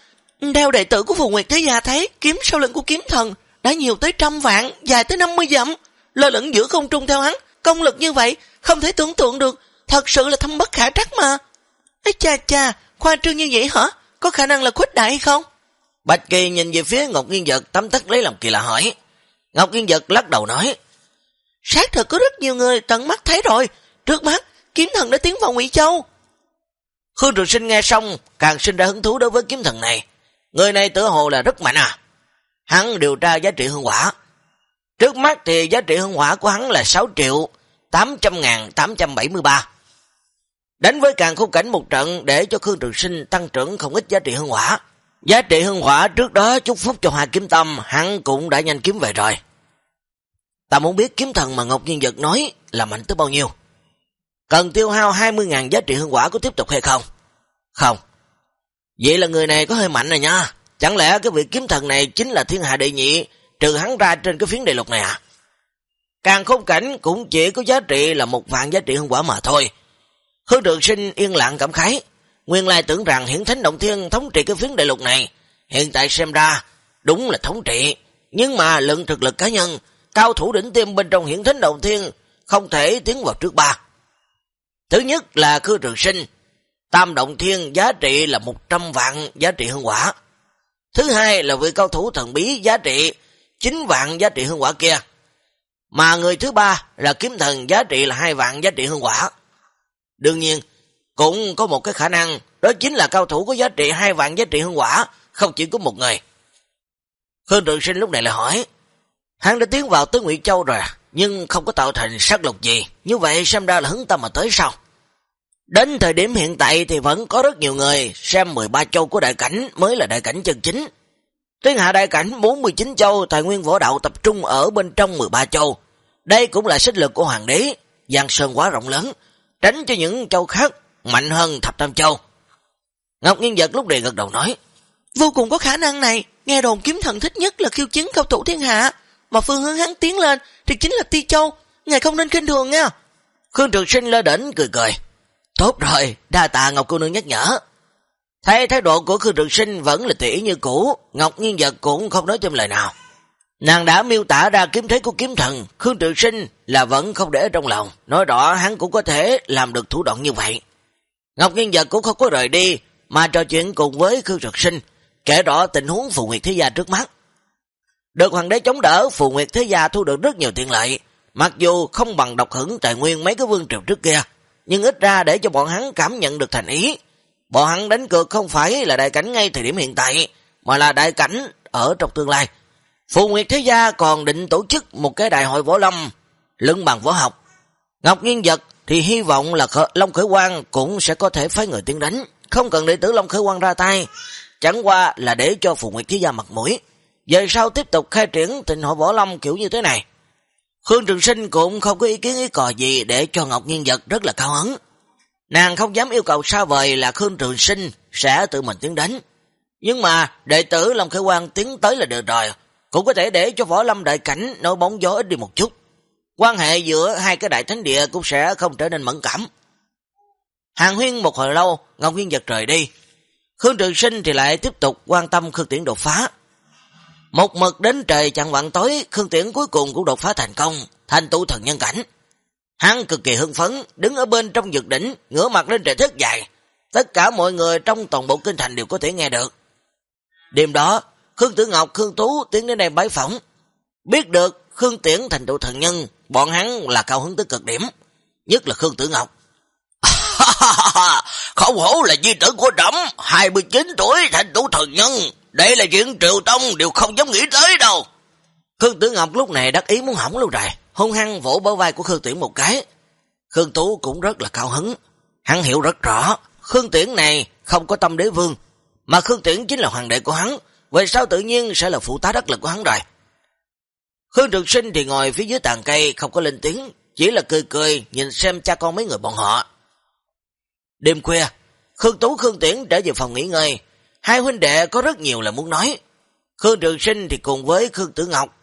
S1: Theo đệ tử của Phù Nguyệt Thế Gia thấy, kiếm sau lưng của kiếm thần đã nhiều tới trăm vạn, dài tới 50 dặm. Lơ lửng giữa không trung theo hắn, công lực như vậy, không thể tưởng tượng được. Thật sự là thâm bất khả trắc mà. Ê cha cha, khoa trương như vậy hả? Có khả năng là khuếch đại hay không? Bạch Kỳ nhìn về phía Ngọc Nghiên Giật tấm tắc lấy lòng kỳ lạ hỏi. Ngọc Nghiên Giật lắc đầu nói. xác thật có rất nhiều người tận mắt thấy rồi. Trước mắt, kiếm thần đã tiến vào Ngụy Châu. Khương Trường Sinh nghe xong, càng sinh ra hứng thú đối với kiếm thần này. Người này tự hồ là rất mạnh à. Hắn điều tra giá trị hương quả. Trước mắt thì giá trị hương quả của hắn là 6 triệu 800 ngàn 873. Đánh với càng khung cảnh một trận để cho Khương Trường Sinh tăng trưởng không ít giá trị hương hỏa. Giá trị hương hỏa trước đó chúc phúc cho Hoa Kiếm Tâm, hắn cũng đã nhanh kiếm về rồi. Ta muốn biết kiếm thần mà Ngọc Nhiên Vật nói là mạnh tới bao nhiêu. Cần tiêu hao 20.000 giá trị hương hỏa có tiếp tục hay không? Không. Vậy là người này có hơi mạnh rồi nha. Chẳng lẽ cái việc kiếm thần này chính là thiên hạ đệ nhị, trừ hắn ra trên cái phiến đại lục này à? Càng khung cảnh cũng chỉ có giá trị là một vạn giá trị hương quả mà thôi. Hứa trường sinh yên lặng cảm khái. Nguyên lai tưởng rằng hiển thánh động thiên thống trị cái phiến đại lục này. Hiện tại xem ra, đúng là thống trị. Nhưng mà lượng thực lực cá nhân, cao thủ đỉnh tiêm bên trong hiển thánh động thiên không thể tiến vào trước ba. Thứ nhất là khư trường sinh. Tam động thiên giá trị là 100 vạn giá trị hương quả. Thứ hai là vị cao thủ thần bí giá trị 9 vạn giá trị hương quả kia. Mà người thứ ba là kiếm thần giá trị là hai vạn giá trị hương quả. Đương nhiên, cũng có một cái khả năng, đó chính là cao thủ có giá trị hai vạn giá trị hương quả, không chỉ có một người. Khương Trường Sinh lúc này lại hỏi, hắn đã tiến vào tới Nguyệt Châu rồi, nhưng không có tạo thành sát lục gì, như vậy xem ra là hứng tâm mà tới sau. Đến thời điểm hiện tại thì vẫn có rất nhiều người xem 13 châu của đại cảnh mới là đại cảnh chân chính. Thiên hạ đại cảnh 49 châu tài nguyên võ đạo tập trung ở bên trong 13 châu. Đây cũng là sức lực của hoàng đế, Giang Sơn quá rộng lớn, tránh cho những châu khác mạnh hơn thập tam châu. Ngọc Nghiên Giật lúc này gật đầu nói, vô cùng có khả năng này, nghe đồn kiếm thần thích nhất là khiêu chiến cao thủ thiên hạ, mà phương hướng hắn tiến lên thì chính là Ti Châu, ngài không nên kinh thường nha. Khương Trường Sinh lơ đỉnh cười cười, tốt rồi, đa tạ Ngọc cô nương nhắc nhở. Thấy thái độ của Khương Trường Sinh vẫn là tỉ như cũ, Ngọc Nghiên Giật cũng không nói thêm lời nào. Nàng đã miêu tả ra kiếm thế của kiếm thần, Khương Trường Sinh là vẫn không để trong lòng, nói rõ hắn cũng có thể làm được thủ đoạn như vậy. Ngọc Nghiên Giật cũng không có rời đi, mà trò chuyện cùng với Khương Trực Sinh, kể rõ tình huống Phù Nguyệt Thế Gia trước mắt. Được hoàng đế chống đỡ, Phù Nguyệt Thế Gia thu được rất nhiều tiện lợi, mặc dù không bằng độc hưởng tài nguyên mấy cái vương triều trước kia, nhưng ít ra để cho bọn hắn cảm nhận được thành ý. Bọn hắn đánh cược không phải là đại cảnh ngay thời điểm hiện tại, mà là đại cảnh ở trong tương lai. Phù Nguyệt Thế Gia còn định tổ chức một cái đại hội võ lâm, lưng bằng võ học. Ngọc Nghiên Giật thì hy vọng là Long Khởi Quang cũng sẽ có thể phái người tiến đánh, không cần đệ tử Long Khởi Quang ra tay, chẳng qua là để cho Phù Nguyệt Thế Gia mặt mũi. Về sau tiếp tục khai triển tình hội võ lâm kiểu như thế này. Khương Trường Sinh cũng không có ý kiến ý cò gì để cho Ngọc Nghiên Giật rất là cao hứng. Nàng không dám yêu cầu xa vời là Khương Trường Sinh sẽ tự mình tiến đánh. Nhưng mà đệ tử Long Khởi Quang tiến tới là được rồi, cũng có thể để cho võ lâm đại cảnh nổi bóng gió ít đi một chút. Quan hệ giữa hai cái đại thánh địa cũng sẽ không trở nên mẫn cảm. Hàng huyên một hồi lâu, Ngọc Nghiên giật trời đi. Khương Trường Sinh thì lại tiếp tục quan tâm Khương Tiễn đột phá. Một mực đến trời chẳng vạn tối, Khương Tiễn cuối cùng cũng đột phá thành công, thành tụ thần nhân cảnh. Hắn cực kỳ hưng phấn, đứng ở bên trong dược đỉnh, ngửa mặt lên trời thức dài. Tất cả mọi người trong toàn bộ kinh thành đều có thể nghe được. Đêm đó, Khương Tử Ngọc, Khương Tú tiến đến đây bái phỏng. Biết được Khương Tiễn thành tựu thần nhân, bọn hắn là cao hứng tới cực điểm. Nhất là Khương Tử Ngọc. Không hổ là di tử của Trẩm, 29 tuổi thành tựu thần nhân. Đây là chuyện triều tông đều không dám nghĩ tới đâu. Khương Tử Ngọc lúc này đắc ý muốn hỏng luôn rồi. Hung hăng vỗ bờ vai của Khương Tiễn một cái. Khương Tú cũng rất là cao hứng. Hắn hiểu rất rõ. Khương Tiễn này không có tâm đế vương. Mà Khương Tiễn chính là hoàng đệ của hắn. Về sau tự nhiên sẽ là phụ tá đắc lực của hắn rồi. Khương Trực Sinh thì ngồi phía dưới tàn cây không có lên tiếng. Chỉ là cười cười nhìn xem cha con mấy người bọn họ. Đêm khuya, Khương Tú Khương Tiễn trở về phòng nghỉ ngơi. Hai huynh đệ có rất nhiều là muốn nói. Khương Trường Sinh thì cùng với Khương Tử Ngọc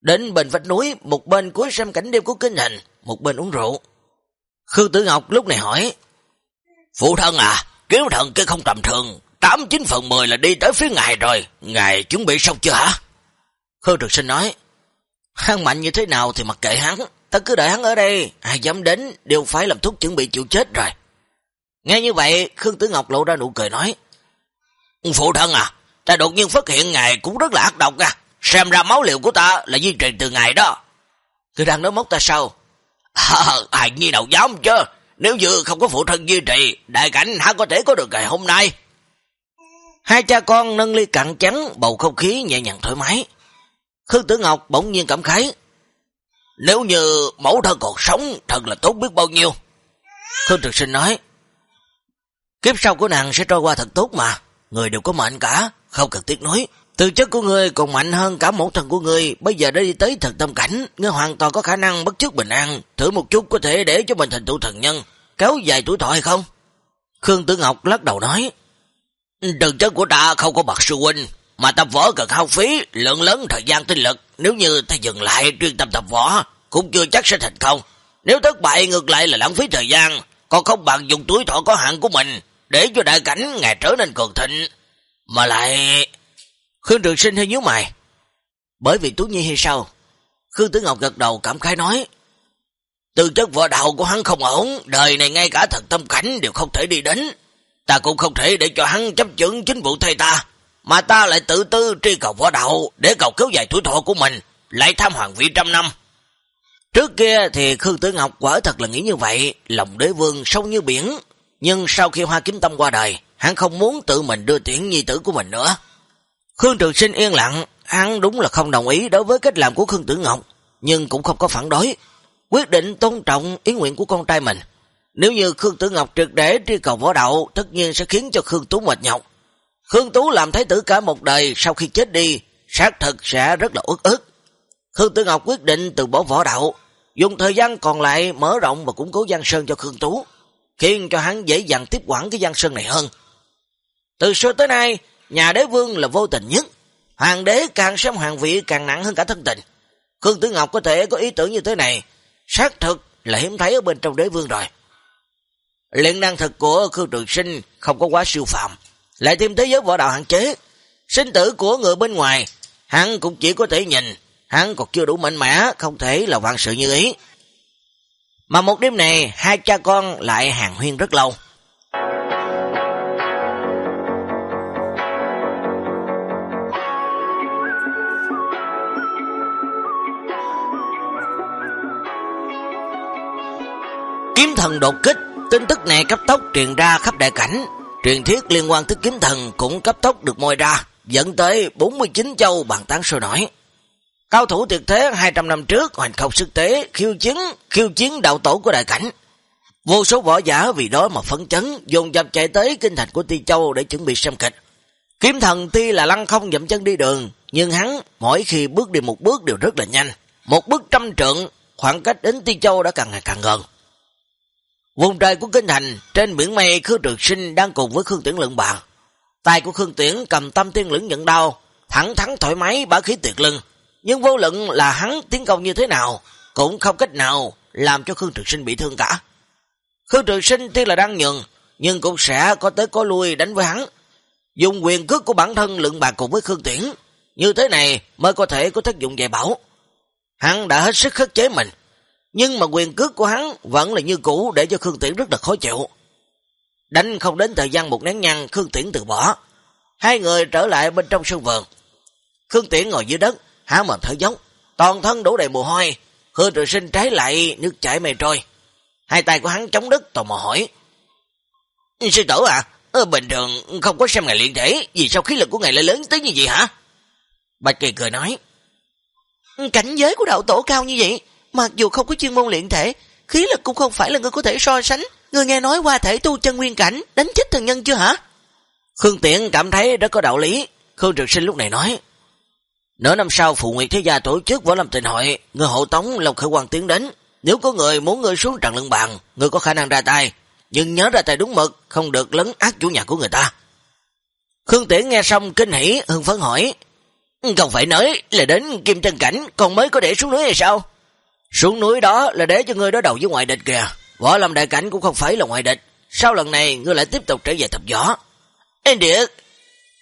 S1: đến bên vách núi, một bên cuối xem cảnh đêm của kinh hình, một bên uống rượu. Khương Tử Ngọc lúc này hỏi, Phụ thân à, kiếm thần kia không tầm thường, 89 phần 10 là đi tới phía ngài rồi, ngài chuẩn bị xong chưa hả? Khương Trực Sinh nói, hắn mạnh như thế nào thì mặc kệ hắn, ta cứ đợi hắn ở đây, ai dám đến đều phải làm thuốc chuẩn bị chịu chết rồi. Nghe như vậy, Khương Tử Ngọc lộ ra nụ cười nói, Phụ thân à, ta đột nhiên phát hiện ngài cũng rất là ác độc à, xem ra máu liều của ta là di truyền từ ngài đó. người đang nói móc ta sao? À, ai nhi nào dám chứ, nếu như không có phụ thân duy trì, đại cảnh hả có thể có được ngày hôm nay. Hai cha con nâng ly cạn trắng, bầu không khí nhẹ nhàng thoải mái. Khương Tử Ngọc bỗng nhiên cảm khái. Nếu như mẫu thân còn sống, thật là tốt biết bao nhiêu. Khương Trực Sinh nói, Kiếp sau của nàng sẽ trôi qua thật tốt mà, người đều có mệnh cả, không cần tiếc nói. Từ chất của ngươi còn mạnh hơn cả mẫu thân của ngươi, bây giờ đã đi tới thần tâm cảnh, ngươi hoàn toàn có khả năng bất chức bình an, thử một chút có thể để cho mình thành tựu thần nhân, kéo dài tuổi thọ hay không? Khương Tử Ngọc lắc đầu nói, đường chất của ta không có bậc sư huynh, mà tập võ cần hao phí, lượng lớn thời gian tinh lực, nếu như ta dừng lại chuyên tâm tập võ, cũng chưa chắc sẽ thành công. Nếu thất bại ngược lại là lãng phí thời gian, còn không bằng dùng túi thọ có hạn của mình, để cho đại cảnh ngày trở nên cường thịnh. Mà lại... Khương Trường Sinh hơi nhớ mày. Bởi vì Tú Nhi hay sao? Khương Tử Ngọc gật đầu cảm khái nói. Từ chất võ đạo của hắn không ổn, đời này ngay cả thần tâm cảnh đều không thể đi đến. Ta cũng không thể để cho hắn chấp chứng chính vụ thay ta, mà ta lại tự tư tri cầu võ đạo để cầu kéo dài tuổi thọ của mình, lại tham hoàng vị trăm năm. Trước kia thì Khương Tử Ngọc quả thật là nghĩ như vậy, lòng đế vương sâu như biển, nhưng sau khi Hoa Kiếm Tâm qua đời, hắn không muốn tự mình đưa tiễn nhi tử của mình nữa. Khương Trường Sinh yên lặng, hắn đúng là không đồng ý đối với cách làm của Khương Tử Ngọc, nhưng cũng không có phản đối. Quyết định tôn trọng ý nguyện của con trai mình. Nếu như Khương Tử Ngọc trực để tri cầu võ đạo, tất nhiên sẽ khiến cho Khương Tú mệt nhọc. Khương Tú làm thái tử cả một đời sau khi chết đi, xác thực sẽ rất là ức ức. Khương Tử Ngọc quyết định từ bỏ võ đạo, dùng thời gian còn lại mở rộng và củng cố Giang Sơn cho Khương Tú, khiến cho hắn dễ dàng tiếp quản cái Giang Sơn này hơn. Từ xưa tới nay, nhà đế vương là vô tình nhất. Hoàng đế càng xem hoàng vị càng nặng hơn cả thân tình. Khương Tử Ngọc có thể có ý tưởng như thế này, xác thực là hiếm thấy ở bên trong đế vương rồi. Luyện năng thực của Khương Trường Sinh không có quá siêu phạm, lại thêm thế giới võ đạo hạn chế. Sinh tử của người bên ngoài, hắn cũng chỉ có thể nhìn, hắn còn chưa đủ mạnh mẽ, không thể là vạn sự như ý. Mà một đêm này, hai cha con lại hàng huyên rất lâu. Kiếm thần đột kích, tin tức này cấp tốc truyền ra khắp đại cảnh. Truyền thuyết liên quan tới kiếm thần cũng cấp tốc được môi ra, dẫn tới 49 châu bàn tán sôi nổi. Cao thủ tuyệt thế 200 năm trước hoành không sức tế, khiêu chiến, khiêu chiến đạo tổ của đại cảnh. Vô số võ giả vì đó mà phấn chấn, dồn dập chạy tới kinh thành của Ti Châu để chuẩn bị xem kịch. Kiếm thần ti là lăng không dậm chân đi đường, nhưng hắn mỗi khi bước đi một bước đều rất là nhanh. Một bước trăm trượng, khoảng cách đến Ti Châu đã càng ngày càng gần. Vùng trời của kinh thành, trên biển mây Khương trực Sinh đang cùng với Khương Tiễn lượng bàn. Tay của Khương Tiễn cầm tâm tiên lưỡng nhận đau, thẳng thắn thoải mái bá khí tuyệt lưng. Nhưng vô luận là hắn tiến công như thế nào, cũng không cách nào làm cho Khương trực Sinh bị thương cả. Khương trực Sinh tuy là đang nhường, nhưng cũng sẽ có tới có lui đánh với hắn. Dùng quyền cước của bản thân lượng bạc cùng với Khương Tiễn, như thế này mới có thể có tác dụng dạy bảo. Hắn đã hết sức khất chế mình, nhưng mà quyền cước của hắn vẫn là như cũ để cho Khương Tiễn rất là khó chịu. Đánh không đến thời gian một nén nhăn, Khương Tiễn từ bỏ. Hai người trở lại bên trong sân vườn. Khương Tiễn ngồi dưới đất, há mồm thở giống, toàn thân đổ đầy mồ hôi, Khương Trường Sinh trái lại nước chảy mây trôi. Hai tay của hắn chống đất tò mò hỏi. Sư tử à, bình thường không có xem ngày luyện thể, vì sao khí lực của ngài lại lớn tới như vậy hả? Bạch Kỳ cười nói. Cảnh giới của đạo tổ cao như vậy, mặc dù không có chuyên môn luyện thể, khí lực cũng không phải là người có thể so sánh. Người nghe nói qua thể tu chân nguyên cảnh, đánh chết thần nhân chưa hả? Khương Tiễn cảm thấy rất có đạo lý. Khương Trực Sinh lúc này nói. Nửa năm sau Phụ Nguyệt Thế Gia tổ chức võ lâm tình hội, người hộ tống Lộc Khởi Hoàng tiến đến. Nếu có người muốn người xuống trận lưng bàn, người có khả năng ra tay, nhưng nhớ ra tay đúng mực, không được lấn ác chủ nhà của người ta. Khương Tiễn nghe xong kinh hỉ hưng phấn hỏi, không phải nói là đến Kim chân Cảnh còn mới có để xuống núi hay sao? Xuống núi đó là để cho ngươi đối đầu với ngoại địch kìa. Võ lâm đại cảnh cũng không phải là ngoại địch. Sau lần này ngươi lại tiếp tục trở về tập võ. Ê điệt!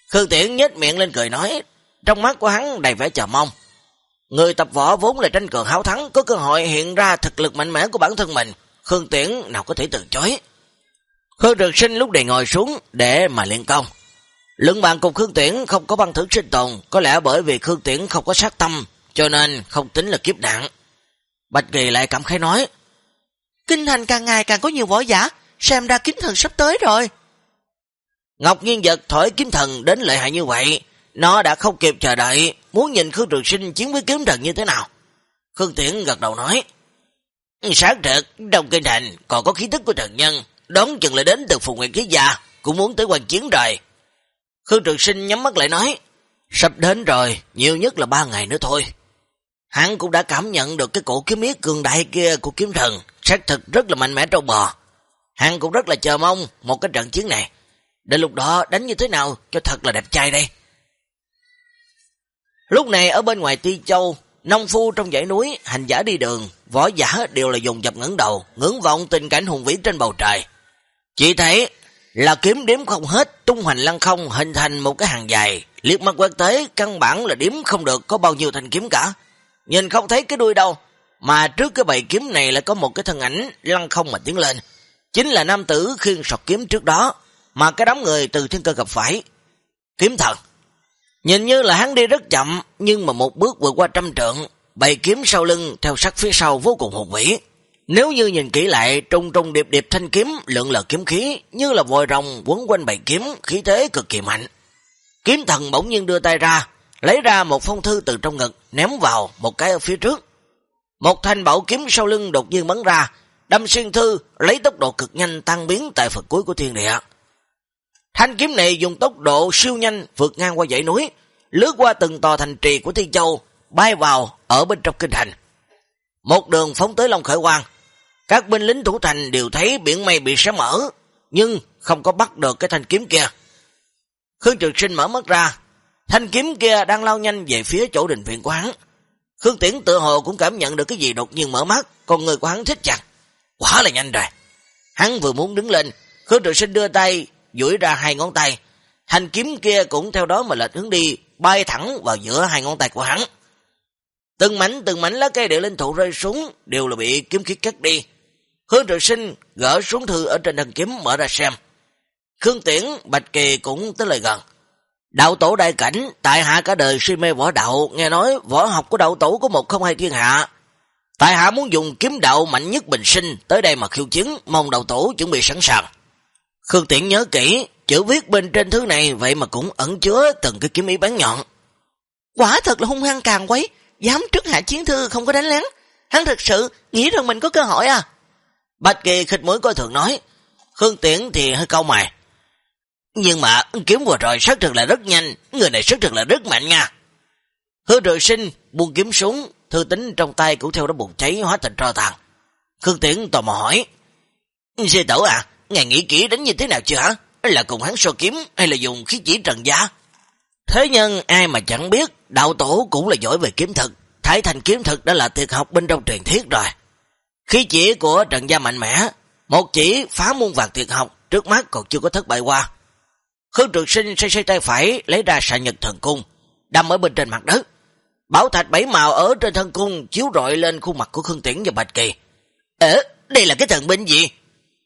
S1: Khương Tiễn nhếch miệng lên cười nói, trong mắt của hắn đầy vẻ chờ mong. Người tập võ vốn là tranh cường háo thắng, có cơ hội hiện ra thực lực mạnh mẽ của bản thân mình. Khương Tiễn nào có thể từ chối. Khương Trường Sinh lúc này ngồi xuống để mà liên công. Lượng bàn cùng Khương Tiễn không có băng thử sinh tồn, có lẽ bởi vì Khương Tiễn không có sát tâm, cho nên không tính là kiếp nạn. Bạch Kỳ lại cảm khái nói, Kinh thành càng ngày càng có nhiều võ giả, xem ra kiếm thần sắp tới rồi. Ngọc Nhiên Vật thổi kiếm thần đến lợi hại như vậy, nó đã không kịp chờ đợi, muốn nhìn Khương Trường Sinh chiến với kiếm thần như thế nào. Khương Tiễn gật đầu nói, Sáng trực, trong kinh thành còn có khí tức của thần nhân, đón chừng lại đến từ phùng nguyện khí gia, cũng muốn tới quan chiến rồi. Khương Trường Sinh nhắm mắt lại nói, sắp đến rồi, nhiều nhất là ba ngày nữa thôi. Hắn cũng đã cảm nhận được cái cổ kiếm miết cường đại kia của kiếm thần, xác thực rất là mạnh mẽ trâu bò. Hắn cũng rất là chờ mong một cái trận chiến này. Đến lúc đó đánh như thế nào cho thật là đẹp trai đây. Lúc này ở bên ngoài Ti Châu, nông phu trong dãy núi, hành giả đi đường, võ giả đều là dùng dập ngẩng đầu, ngưỡng vọng tình cảnh hùng vĩ trên bầu trời. Chỉ thấy là kiếm đếm không hết, tung hoành lăng không hình thành một cái hàng dài, liếc mắt quét tới, căn bản là đếm không được có bao nhiêu thanh kiếm cả. Nhìn không thấy cái đuôi đâu, mà trước cái bầy kiếm này lại có một cái thân ảnh lăn không mà tiến lên. Chính là nam tử khiên sọt kiếm trước đó, mà cái đám người từ thiên cơ gặp phải. Kiếm thần. Nhìn như là hắn đi rất chậm, nhưng mà một bước vượt qua trăm trượng, bầy kiếm sau lưng theo sát phía sau vô cùng hùng vĩ. Nếu như nhìn kỹ lại, trung trung điệp điệp thanh kiếm, lượng lờ kiếm khí, như là vòi rồng quấn quanh bầy kiếm, khí thế cực kỳ mạnh. Kiếm thần bỗng nhiên đưa tay ra, lấy ra một phong thư từ trong ngực, ném vào một cái ở phía trước. Một thanh bảo kiếm sau lưng đột nhiên bắn ra, đâm xuyên thư, lấy tốc độ cực nhanh tăng biến tại phần cuối của thiên địa. Thanh kiếm này dùng tốc độ siêu nhanh vượt ngang qua dãy núi, lướt qua từng tòa thành trì của Thiên Châu, bay vào ở bên trong kinh thành. Một đường phóng tới Long Khởi Quang, các binh lính thủ thành đều thấy biển mây bị xé mở, nhưng không có bắt được cái thanh kiếm kia. Khương Trường Sinh mở mắt ra, thanh kiếm kia đang lao nhanh về phía chỗ đình viện của hắn. Khương Tiễn tự hồ cũng cảm nhận được cái gì đột nhiên mở mắt, con người của hắn thích chặt. Quá là nhanh rồi. Hắn vừa muốn đứng lên, Khương Trường Sinh đưa tay, duỗi ra hai ngón tay. Thanh kiếm kia cũng theo đó mà lệch hướng đi, bay thẳng vào giữa hai ngón tay của hắn. Từng mảnh từng mảnh lá cây địa linh thụ rơi xuống đều là bị kiếm khí cắt đi. Khương trường sinh gỡ xuống thư ở trên thần kiếm mở ra xem. Khương Tiễn, Bạch Kỳ cũng tới lời gần. Đạo tổ đại cảnh, tại hạ cả đời suy mê võ đạo, nghe nói võ học của đạo tổ có một không hai thiên hạ. Tại hạ muốn dùng kiếm đạo mạnh nhất bình sinh, tới đây mà khiêu chiến, mong đạo tổ chuẩn bị sẵn sàng. Khương Tiễn nhớ kỹ, chữ viết bên trên thứ này vậy mà cũng ẩn chứa từng cái kiếm ý bán nhọn. Quả thật là hung hăng càng quấy, dám trước hạ chiến thư không có đánh lén. Hắn thật sự nghĩ rằng mình có cơ hội à? Bạch Kỳ khích mũi coi thường nói, Khương Tiễn thì hơi câu mày. Nhưng mà kiếm vừa rồi sát thực là rất nhanh, người này sát thực là rất mạnh nha. Hứa rồi sinh buông kiếm súng, thư tính trong tay cũng theo đó bùng cháy hóa thành tro tàn. Khương Tiễn tò mò hỏi, Sư tổ à, ngài nghĩ kỹ đánh như thế nào chưa hả? Là cùng hắn so kiếm hay là dùng khí chỉ trần giá? Thế nhân ai mà chẳng biết, đạo tổ cũng là giỏi về kiếm thực. Thái thành kiếm thực đã là tuyệt học bên trong truyền thiết rồi. Khí chỉ của trần gia mạnh mẽ, một chỉ phá muôn vàng tuyệt học, trước mắt còn chưa có thất bại qua. Khương trường sinh xoay xoay tay phải, lấy ra xạ nhật thần cung, đâm ở bên trên mặt đất. Bảo thạch bảy màu ở trên thân cung chiếu rọi lên khuôn mặt của Khương Tiễn và Bạch Kỳ. Ế, đây là cái thần binh gì?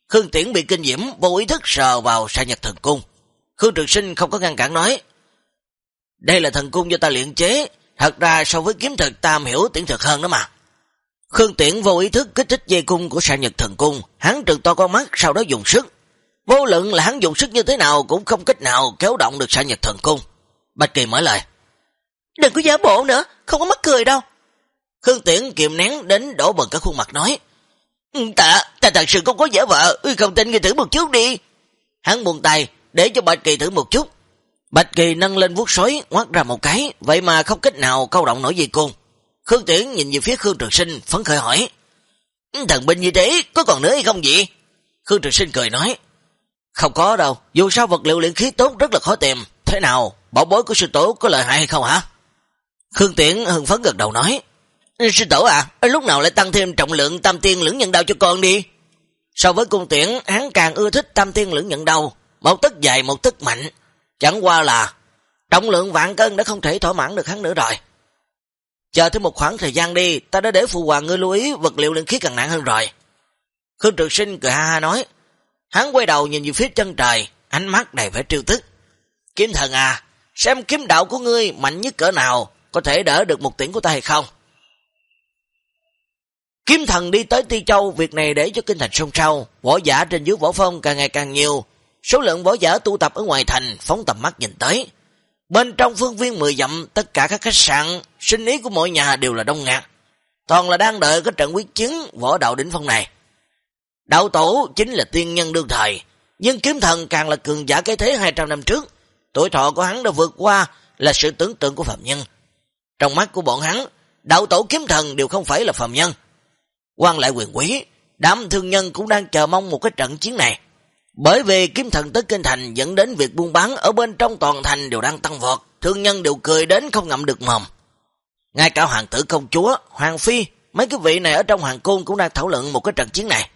S1: Khương Tiễn bị kinh diễm, vô ý thức sờ vào xạ nhật thần cung. Khương Trường Sinh không có ngăn cản nói. Đây là thần cung do ta luyện chế, thật ra so với kiếm thực ta hiểu tiễn thực hơn đó mà. Khương Tiễn vô ý thức kích thích dây cung của xạ nhật thần cung, hắn trừng to con mắt, sau đó dùng sức. Vô luận là hắn dùng sức như thế nào cũng không cách nào kéo động được xạ nhật thần cung. Bạch Kỳ mở lời. Đừng có giả bộ nữa, không có mắc cười đâu. Khương Tiễn kiềm nén đến đổ bần cả khuôn mặt nói. Ừ, tạ ta, ta thật sự không có giả vợ, không tin người thử một chút đi. Hắn buông tay, để cho Bạch Kỳ thử một chút. Bạch Kỳ nâng lên vuốt sói, ngoát ra một cái, vậy mà không cách nào câu động nổi gì cung. Khương Tiễn nhìn về phía Khương Trường Sinh, phấn khởi hỏi. Ừ, thần binh như thế, có còn nữa hay không vậy? Khương Trường Sinh cười nói. Không có đâu, dù sao vật liệu luyện khí tốt rất là khó tìm. Thế nào, bảo bối của sư tổ có lợi hại hay không hả? Khương Tiễn hưng phấn gật đầu nói. Sư tổ à, lúc nào lại tăng thêm trọng lượng tam tiên lưỡng nhận đau cho con đi. So với cung tiễn, hắn càng ưa thích tam tiên lưỡng nhận đau. Một tức dài, một tức mạnh. Chẳng qua là trọng lượng vạn cân đã không thể thỏa mãn được hắn nữa rồi. Chờ thêm một khoảng thời gian đi, ta đã để phụ hoàng ngươi lưu ý vật liệu luyện khí càng nặng hơn rồi. Khương trực Sinh cười ha ha nói. Hắn quay đầu nhìn về phía chân trời, ánh mắt đầy vẻ triêu tức. Kiếm thần à, xem kiếm đạo của ngươi mạnh nhất cỡ nào, có thể đỡ được một tiễn của ta hay không? Kiếm thần đi tới Ti Châu, việc này để cho kinh thành sông sâu, võ giả trên dưới võ phong càng ngày càng nhiều, số lượng võ giả tu tập ở ngoài thành, phóng tầm mắt nhìn tới. Bên trong phương viên 10 dặm, tất cả các khách sạn, sinh ý của mọi nhà đều là đông ngạc. Toàn là đang đợi cái trận quyết chứng võ đạo đỉnh phong này. Đạo tổ chính là tiên nhân đương thời, nhưng kiếm thần càng là cường giả cái thế 200 năm trước. Tuổi thọ của hắn đã vượt qua là sự tưởng tượng của phạm nhân. Trong mắt của bọn hắn, đạo tổ kiếm thần đều không phải là phạm nhân. quan lại quyền quý, đám thương nhân cũng đang chờ mong một cái trận chiến này. Bởi vì kiếm thần tới kinh thành dẫn đến việc buôn bán ở bên trong toàn thành đều đang tăng vọt, thương nhân đều cười đến không ngậm được mồm. Ngay cả hoàng tử công chúa, hoàng phi, mấy cái vị này ở trong hoàng cung cũng đang thảo luận một cái trận chiến này.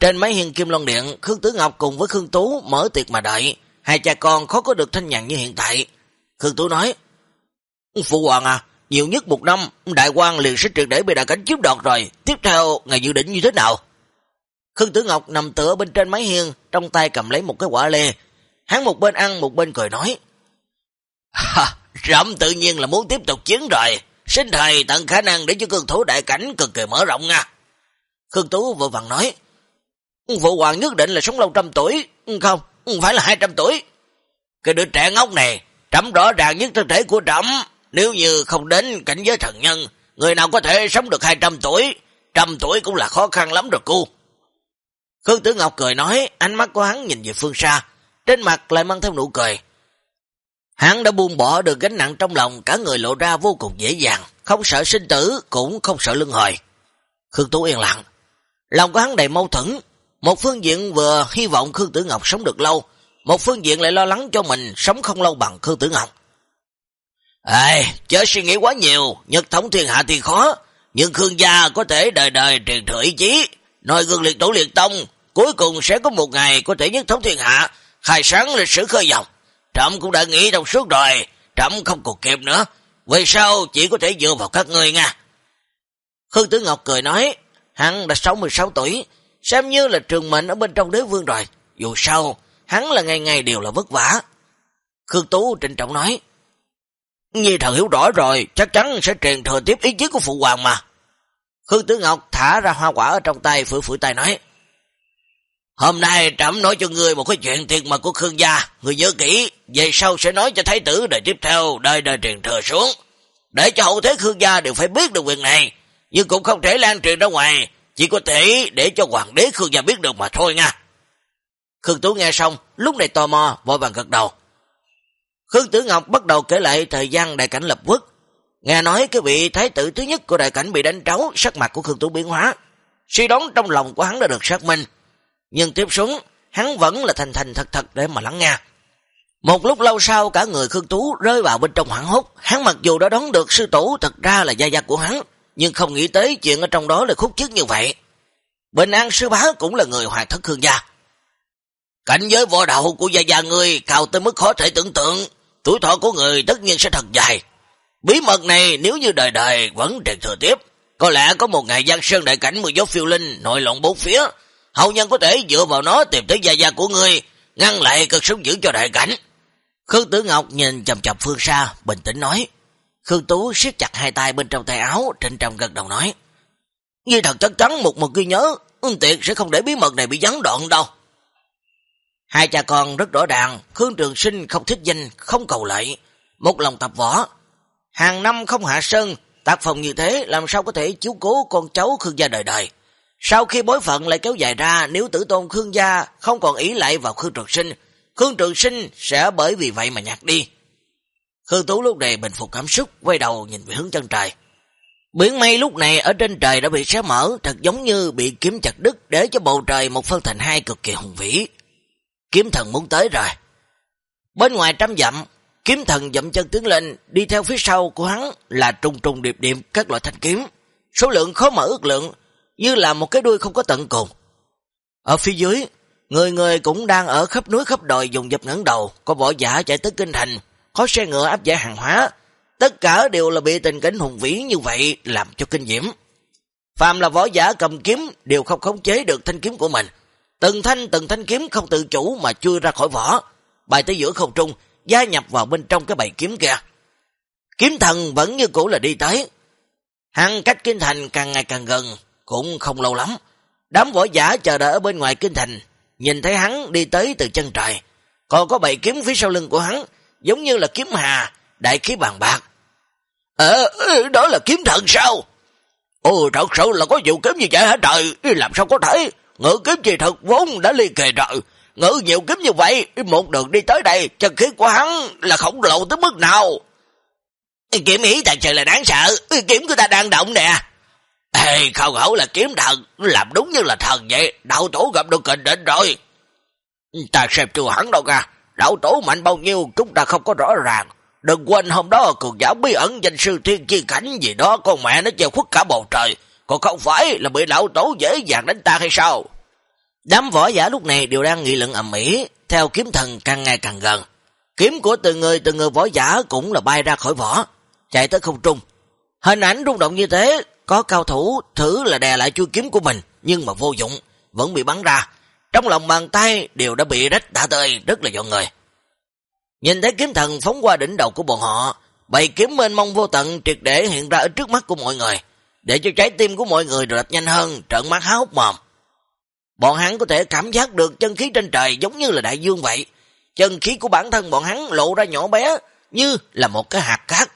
S1: Trên máy hiên kim long điện, Khương Tử Ngọc cùng với Khương Tú mở tiệc mà đợi, hai cha con khó có được thanh nhàn như hiện tại. Khương Tú nói, Phụ hoàng à, nhiều nhất một năm, đại quan liền sẽ triệt để bị đại cảnh chiếm đoạt rồi, tiếp theo ngày dự định như thế nào? Khương Tử Ngọc nằm tựa bên trên máy hiên, trong tay cầm lấy một cái quả lê. Hắn một bên ăn, một bên cười nói. Ha, rậm tự nhiên là muốn tiếp tục chiến rồi. xin thầy tận khả năng để cho cương thủ đại cảnh cực kỳ mở rộng nha. Khương Tú vừa vặn nói. Phụ hoàng nhất định là sống lâu trăm tuổi. Ừ, không, phải là hai trăm tuổi. Cái đứa trẻ ngốc này, trẫm rõ ràng nhất thân thể của trẫm Nếu như không đến cảnh giới thần nhân, người nào có thể sống được hai trăm tuổi, trăm tuổi cũng là khó khăn lắm rồi cô. Khương Tử Ngọc cười nói, ánh mắt của hắn nhìn về phương xa, trên mặt lại mang theo nụ cười. Hắn đã buông bỏ được gánh nặng trong lòng, cả người lộ ra vô cùng dễ dàng, không sợ sinh tử, cũng không sợ lưng hồi. Khương Tú yên lặng. Lòng của hắn đầy mâu thuẫn. Một phương diện vừa hy vọng Khương Tử Ngọc sống được lâu, một phương diện lại lo lắng cho mình sống không lâu bằng Khương Tử Ngọc. Ê, chớ suy nghĩ quá nhiều, nhật thống thiên hạ thì khó, nhưng Khương gia có thể đời đời truyền thừa ý chí, nói gương liệt tổ liệt tông, cuối cùng sẽ có một ngày có thể nhất thống thiên hạ, khai sáng lịch sử khơi dòng. Trẫm cũng đã nghĩ trong suốt rồi, trẫm không còn kịp nữa.
S2: Vì sao chỉ có thể dựa vào các ngươi nha?
S1: Khương Tử Ngọc cười nói, hắn đã 66 tuổi, xem như là trường mệnh ở bên trong đế vương rồi. Dù sao, hắn là ngày ngày đều là vất vả. Khương Tú trịnh trọng nói, Nhi thần hiểu rõ rồi, chắc chắn sẽ truyền thừa tiếp ý chí của phụ hoàng mà. Khương Tử Ngọc thả ra hoa quả ở trong tay, phủi phủi tay nói, Hôm nay trẫm nói cho ngươi một cái chuyện thiệt mật của Khương gia, ngươi nhớ kỹ, về sau sẽ nói cho thái tử đời tiếp theo, đời đời truyền thừa xuống. Để cho hậu thế Khương gia đều phải biết được việc này, nhưng cũng không thể lan truyền ra ngoài, chỉ có thể để cho hoàng đế Khương gia biết được mà thôi nha. Khương Tú nghe xong, lúc này tò mò, vội vàng gật đầu. Khương Tử Ngọc bắt đầu kể lại thời gian đại cảnh lập quốc. Nghe nói cái vị thái tử thứ nhất của đại cảnh bị đánh tráo, sắc mặt của Khương Tú biến hóa. Suy đoán trong lòng của hắn đã được xác minh. Nhưng tiếp xuống, hắn vẫn là thành thành thật thật để mà lắng nghe. Một lúc lâu sau cả người Khương Tú rơi vào bên trong hoảng hốt, hắn mặc dù đã đoán được sư tổ thật ra là gia gia của hắn, nhưng không nghĩ tới chuyện ở trong đó là khúc chức như vậy. Bình An sư bá cũng là người hòa thất hương gia. Cảnh giới võ đạo của gia gia người cao tới mức khó thể tưởng tượng, tuổi thọ của người tất nhiên sẽ thật dài. Bí mật này nếu như đời đời vẫn truyền thừa tiếp, có lẽ có một ngày Giang Sơn đại cảnh mười gió phiêu linh nội lộn bốn phía, hậu nhân có thể dựa vào nó tìm tới gia gia của người, ngăn lại cực sống giữ cho đại cảnh. Khương Tử Ngọc nhìn chầm chầm phương xa, bình tĩnh nói. Khương Tú siết chặt hai tay bên trong tay áo, trên trong gật đầu nói. Như thật chắc chắn một một ghi nhớ, ưng tiệt sẽ không để bí mật này bị gián đoạn đâu. Hai cha con rất rõ ràng, Khương Trường Sinh không thích danh, không cầu lợi, một lòng tập võ. Hàng năm không hạ sơn, tác phòng như thế làm sao có thể chiếu cố con cháu Khương gia đời đời. Sau khi bối phận lại kéo dài ra, nếu tử tôn Khương gia không còn ý lại vào Khương Trường Sinh, Khương Trường Sinh sẽ bởi vì vậy mà nhạt đi. Khương Tú lúc này bình phục cảm xúc, quay đầu nhìn về hướng chân trời. Biển mây lúc này ở trên trời đã bị xé mở, thật giống như bị kiếm chặt đứt để cho bầu trời một phân thành hai cực kỳ hùng vĩ. Kiếm thần muốn tới rồi. Bên ngoài trăm dặm, kiếm thần dậm chân tiến lên, đi theo phía sau của hắn là trùng trùng điệp điệp các loại thanh kiếm. Số lượng khó mà ước lượng, như là một cái đuôi không có tận cùng. Ở phía dưới, người người cũng đang ở khắp núi khắp đồi dùng dập ngẩng đầu, có võ giả chạy tới kinh thành, có xe ngựa áp giải hàng hóa, tất cả đều là bị tình cảnh hùng vĩ như vậy làm cho kinh diễm. Phạm là võ giả cầm kiếm đều không khống chế được thanh kiếm của mình. Từng thanh từng thanh kiếm không tự chủ mà chui ra khỏi vỏ, bài tới giữa không trung, gia nhập vào bên trong cái bầy kiếm kia. Kiếm thần vẫn như cũ là đi tới. Hắn cách kinh thành càng ngày càng gần, cũng không lâu lắm. Đám võ giả chờ đợi ở bên ngoài kinh thành, nhìn thấy hắn đi tới từ chân trời. Còn có bầy kiếm phía sau lưng của hắn, giống như là kiếm hà, đại khí bàn bạc. Ờ, ừ, đó là kiếm thần sao? Ồ, thật sự là có vụ kiếm như vậy hả trời? Làm sao có thể? Ngự kiếm gì thật vốn đã ly kề rồi. Ngự nhiều kiếm như vậy, một đường đi tới đây, chân khí của hắn là khổng lồ tới mức nào? Kiếm ý thật sự là đáng sợ, kiếm của ta đang động nè. Ê, không hổ là kiếm thần, làm đúng như là thần vậy, đạo tổ gặp được kình định rồi. Ừ, ta xem chưa hẳn đâu ca, đạo tổ mạnh bao nhiêu chúng ta không có rõ ràng. Đừng quên hôm đó cường giả bí ẩn danh sư thiên chi cảnh gì đó, con mẹ nó che khuất cả bầu trời, còn không phải là bị lão tổ dễ dàng đánh ta hay sao? Đám võ giả lúc này đều đang nghị luận ầm ĩ, theo kiếm thần càng ngày càng gần. Kiếm của từng người từng người võ giả cũng là bay ra khỏi vỏ, chạy tới không trung. Hình ảnh rung động như thế, có cao thủ thử là đè lại chui kiếm của mình, nhưng mà vô dụng, vẫn bị bắn ra. Trong lòng bàn tay đều đã bị rách đã tơi, rất là dọn người. Nhìn thấy kiếm thần phóng qua đỉnh đầu của bọn họ, bầy kiếm mênh mông vô tận triệt để hiện ra ở trước mắt của mọi người, để cho trái tim của mọi người đập nhanh hơn, trợn mắt há hốc mồm. Bọn hắn có thể cảm giác được chân khí trên trời giống như là đại dương vậy. Chân khí của bản thân bọn hắn lộ ra nhỏ bé như là một cái hạt cát.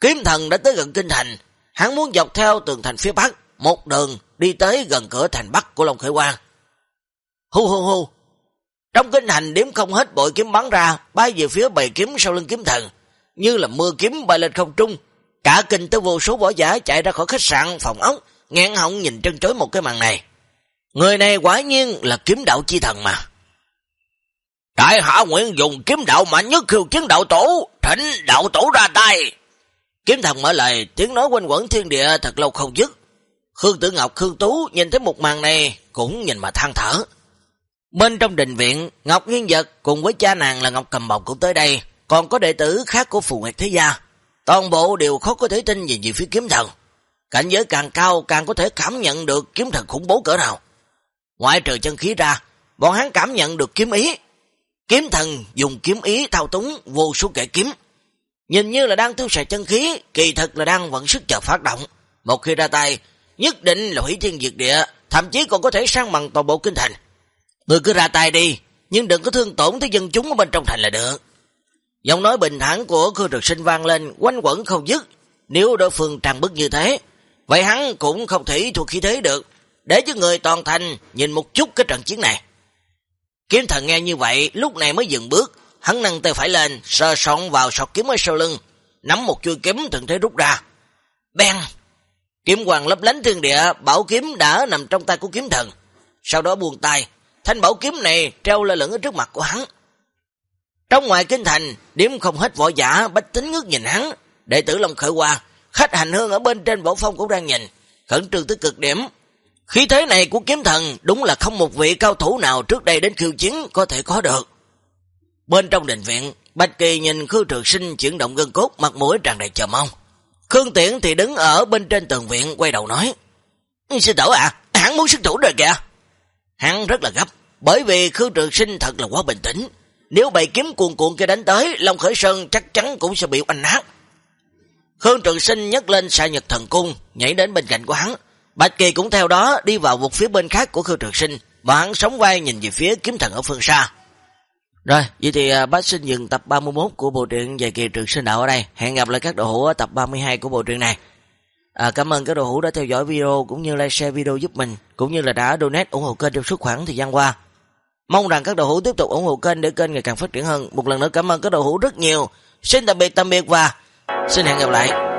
S1: Kiếm thần đã tới gần kinh thành, hắn muốn dọc theo tường thành phía bắc, một đường đi tới gần cửa thành bắc của Long Khởi Quang. Hu hu hu, trong kinh hành điểm không hết bội kiếm bắn ra, bay về phía bầy kiếm sau lưng kiếm thần, như là mưa kiếm bay lên không trung. Cả kinh tới vô số võ giả chạy ra khỏi khách sạn, phòng ốc, ngẹn họng nhìn chân chối một cái màn này. Người này quả nhiên là kiếm đạo chi thần mà. Đại hạ nguyện dùng kiếm đạo mạnh nhất khiêu chiến đạo tổ, thỉnh đạo tổ ra tay. Kiếm thần mở lời, tiếng nói quanh quẩn thiên địa thật lâu không dứt. Khương Tử Ngọc Khương Tú nhìn thấy một màn này cũng nhìn mà than thở. Bên trong đình viện, Ngọc Nghiên Giật cùng với cha nàng là Ngọc Cầm Bọc cũng tới đây, còn có đệ tử khác của Phù Nguyệt Thế Gia. Toàn bộ đều khó có thể tin về gì phía kiếm thần. Cảnh giới càng cao càng có thể cảm nhận được kiếm thần khủng bố cỡ nào. Ngoại trừ chân khí ra, bọn hắn cảm nhận được kiếm ý. Kiếm thần dùng kiếm ý thao túng vô số kẻ kiếm. Nhìn như là đang tiêu xài chân khí, kỳ thực là đang vận sức chờ phát động. Một khi ra tay, nhất định là hủy thiên diệt địa, thậm chí còn có thể sang bằng toàn bộ kinh thành. Người cứ ra tay đi, nhưng đừng có thương tổn tới dân chúng ở bên trong thành là được. Giọng nói bình thản của Khương Trực Sinh vang lên, quanh quẩn không dứt. Nếu đối phương tràn bức như thế, vậy hắn cũng không thể thuộc khí thế được, để cho người toàn thành nhìn một chút cái trận chiến này. Kiếm thần nghe như vậy, lúc này mới dừng bước, hắn nâng tay phải lên, sơ sọn vào sọt kiếm ở sau lưng, nắm một chui kiếm thuận thế rút ra. Bang! Kiếm hoàng lấp lánh thiên địa, bảo kiếm đã nằm trong tay của kiếm thần. Sau đó buông tay, thanh bảo kiếm này treo lơ lửng ở trước mặt của hắn. Trong ngoài kinh thành, điểm không hết võ giả, bách tính ngước nhìn hắn. Đệ tử Long Khởi qua, khách hành hương ở bên trên võ phong cũng đang nhìn, khẩn trương tới cực điểm. Khí thế này của kiếm thần đúng là không một vị cao thủ nào trước đây đến khiêu chiến có thể có được. Bên trong đình viện, Bạch Kỳ nhìn Khương Trường Sinh chuyển động gân cốt, mặt mũi tràn đầy chờ mong. Khương Tiễn thì đứng ở bên trên tường viện quay đầu nói, Sư tổ à, hắn muốn sức thủ rồi kìa. Hắn rất là gấp, bởi vì Khương Trường Sinh thật là quá bình tĩnh. Nếu bày kiếm cuồn cuộn kia đánh tới, Long Khởi Sơn chắc chắn cũng sẽ bị oanh nát. Khương Trường Sinh nhấc lên xà nhật thần cung, nhảy đến bên cạnh của hắn. Bạch Kỳ cũng theo đó đi vào một phía bên khác của Khương Trường Sinh, và hắn sống vai nhìn về phía kiếm thần ở phương xa. Rồi, vậy thì à, bác xin dừng tập 31 của bộ truyện về kỳ trường sinh đạo ở đây. Hẹn gặp lại các đội hữu ở tập 32 của bộ truyện này. À, cảm ơn các đồ hữu đã theo dõi video cũng như like share video giúp mình, cũng như là đã donate ủng hộ kênh trong suốt khoảng thời gian qua. Mong rằng các đồ hữu tiếp tục ủng hộ kênh để kênh ngày càng phát triển hơn. Một lần nữa cảm ơn các đồ hữu rất nhiều. Xin tạm biệt tạm biệt và xin hẹn gặp lại.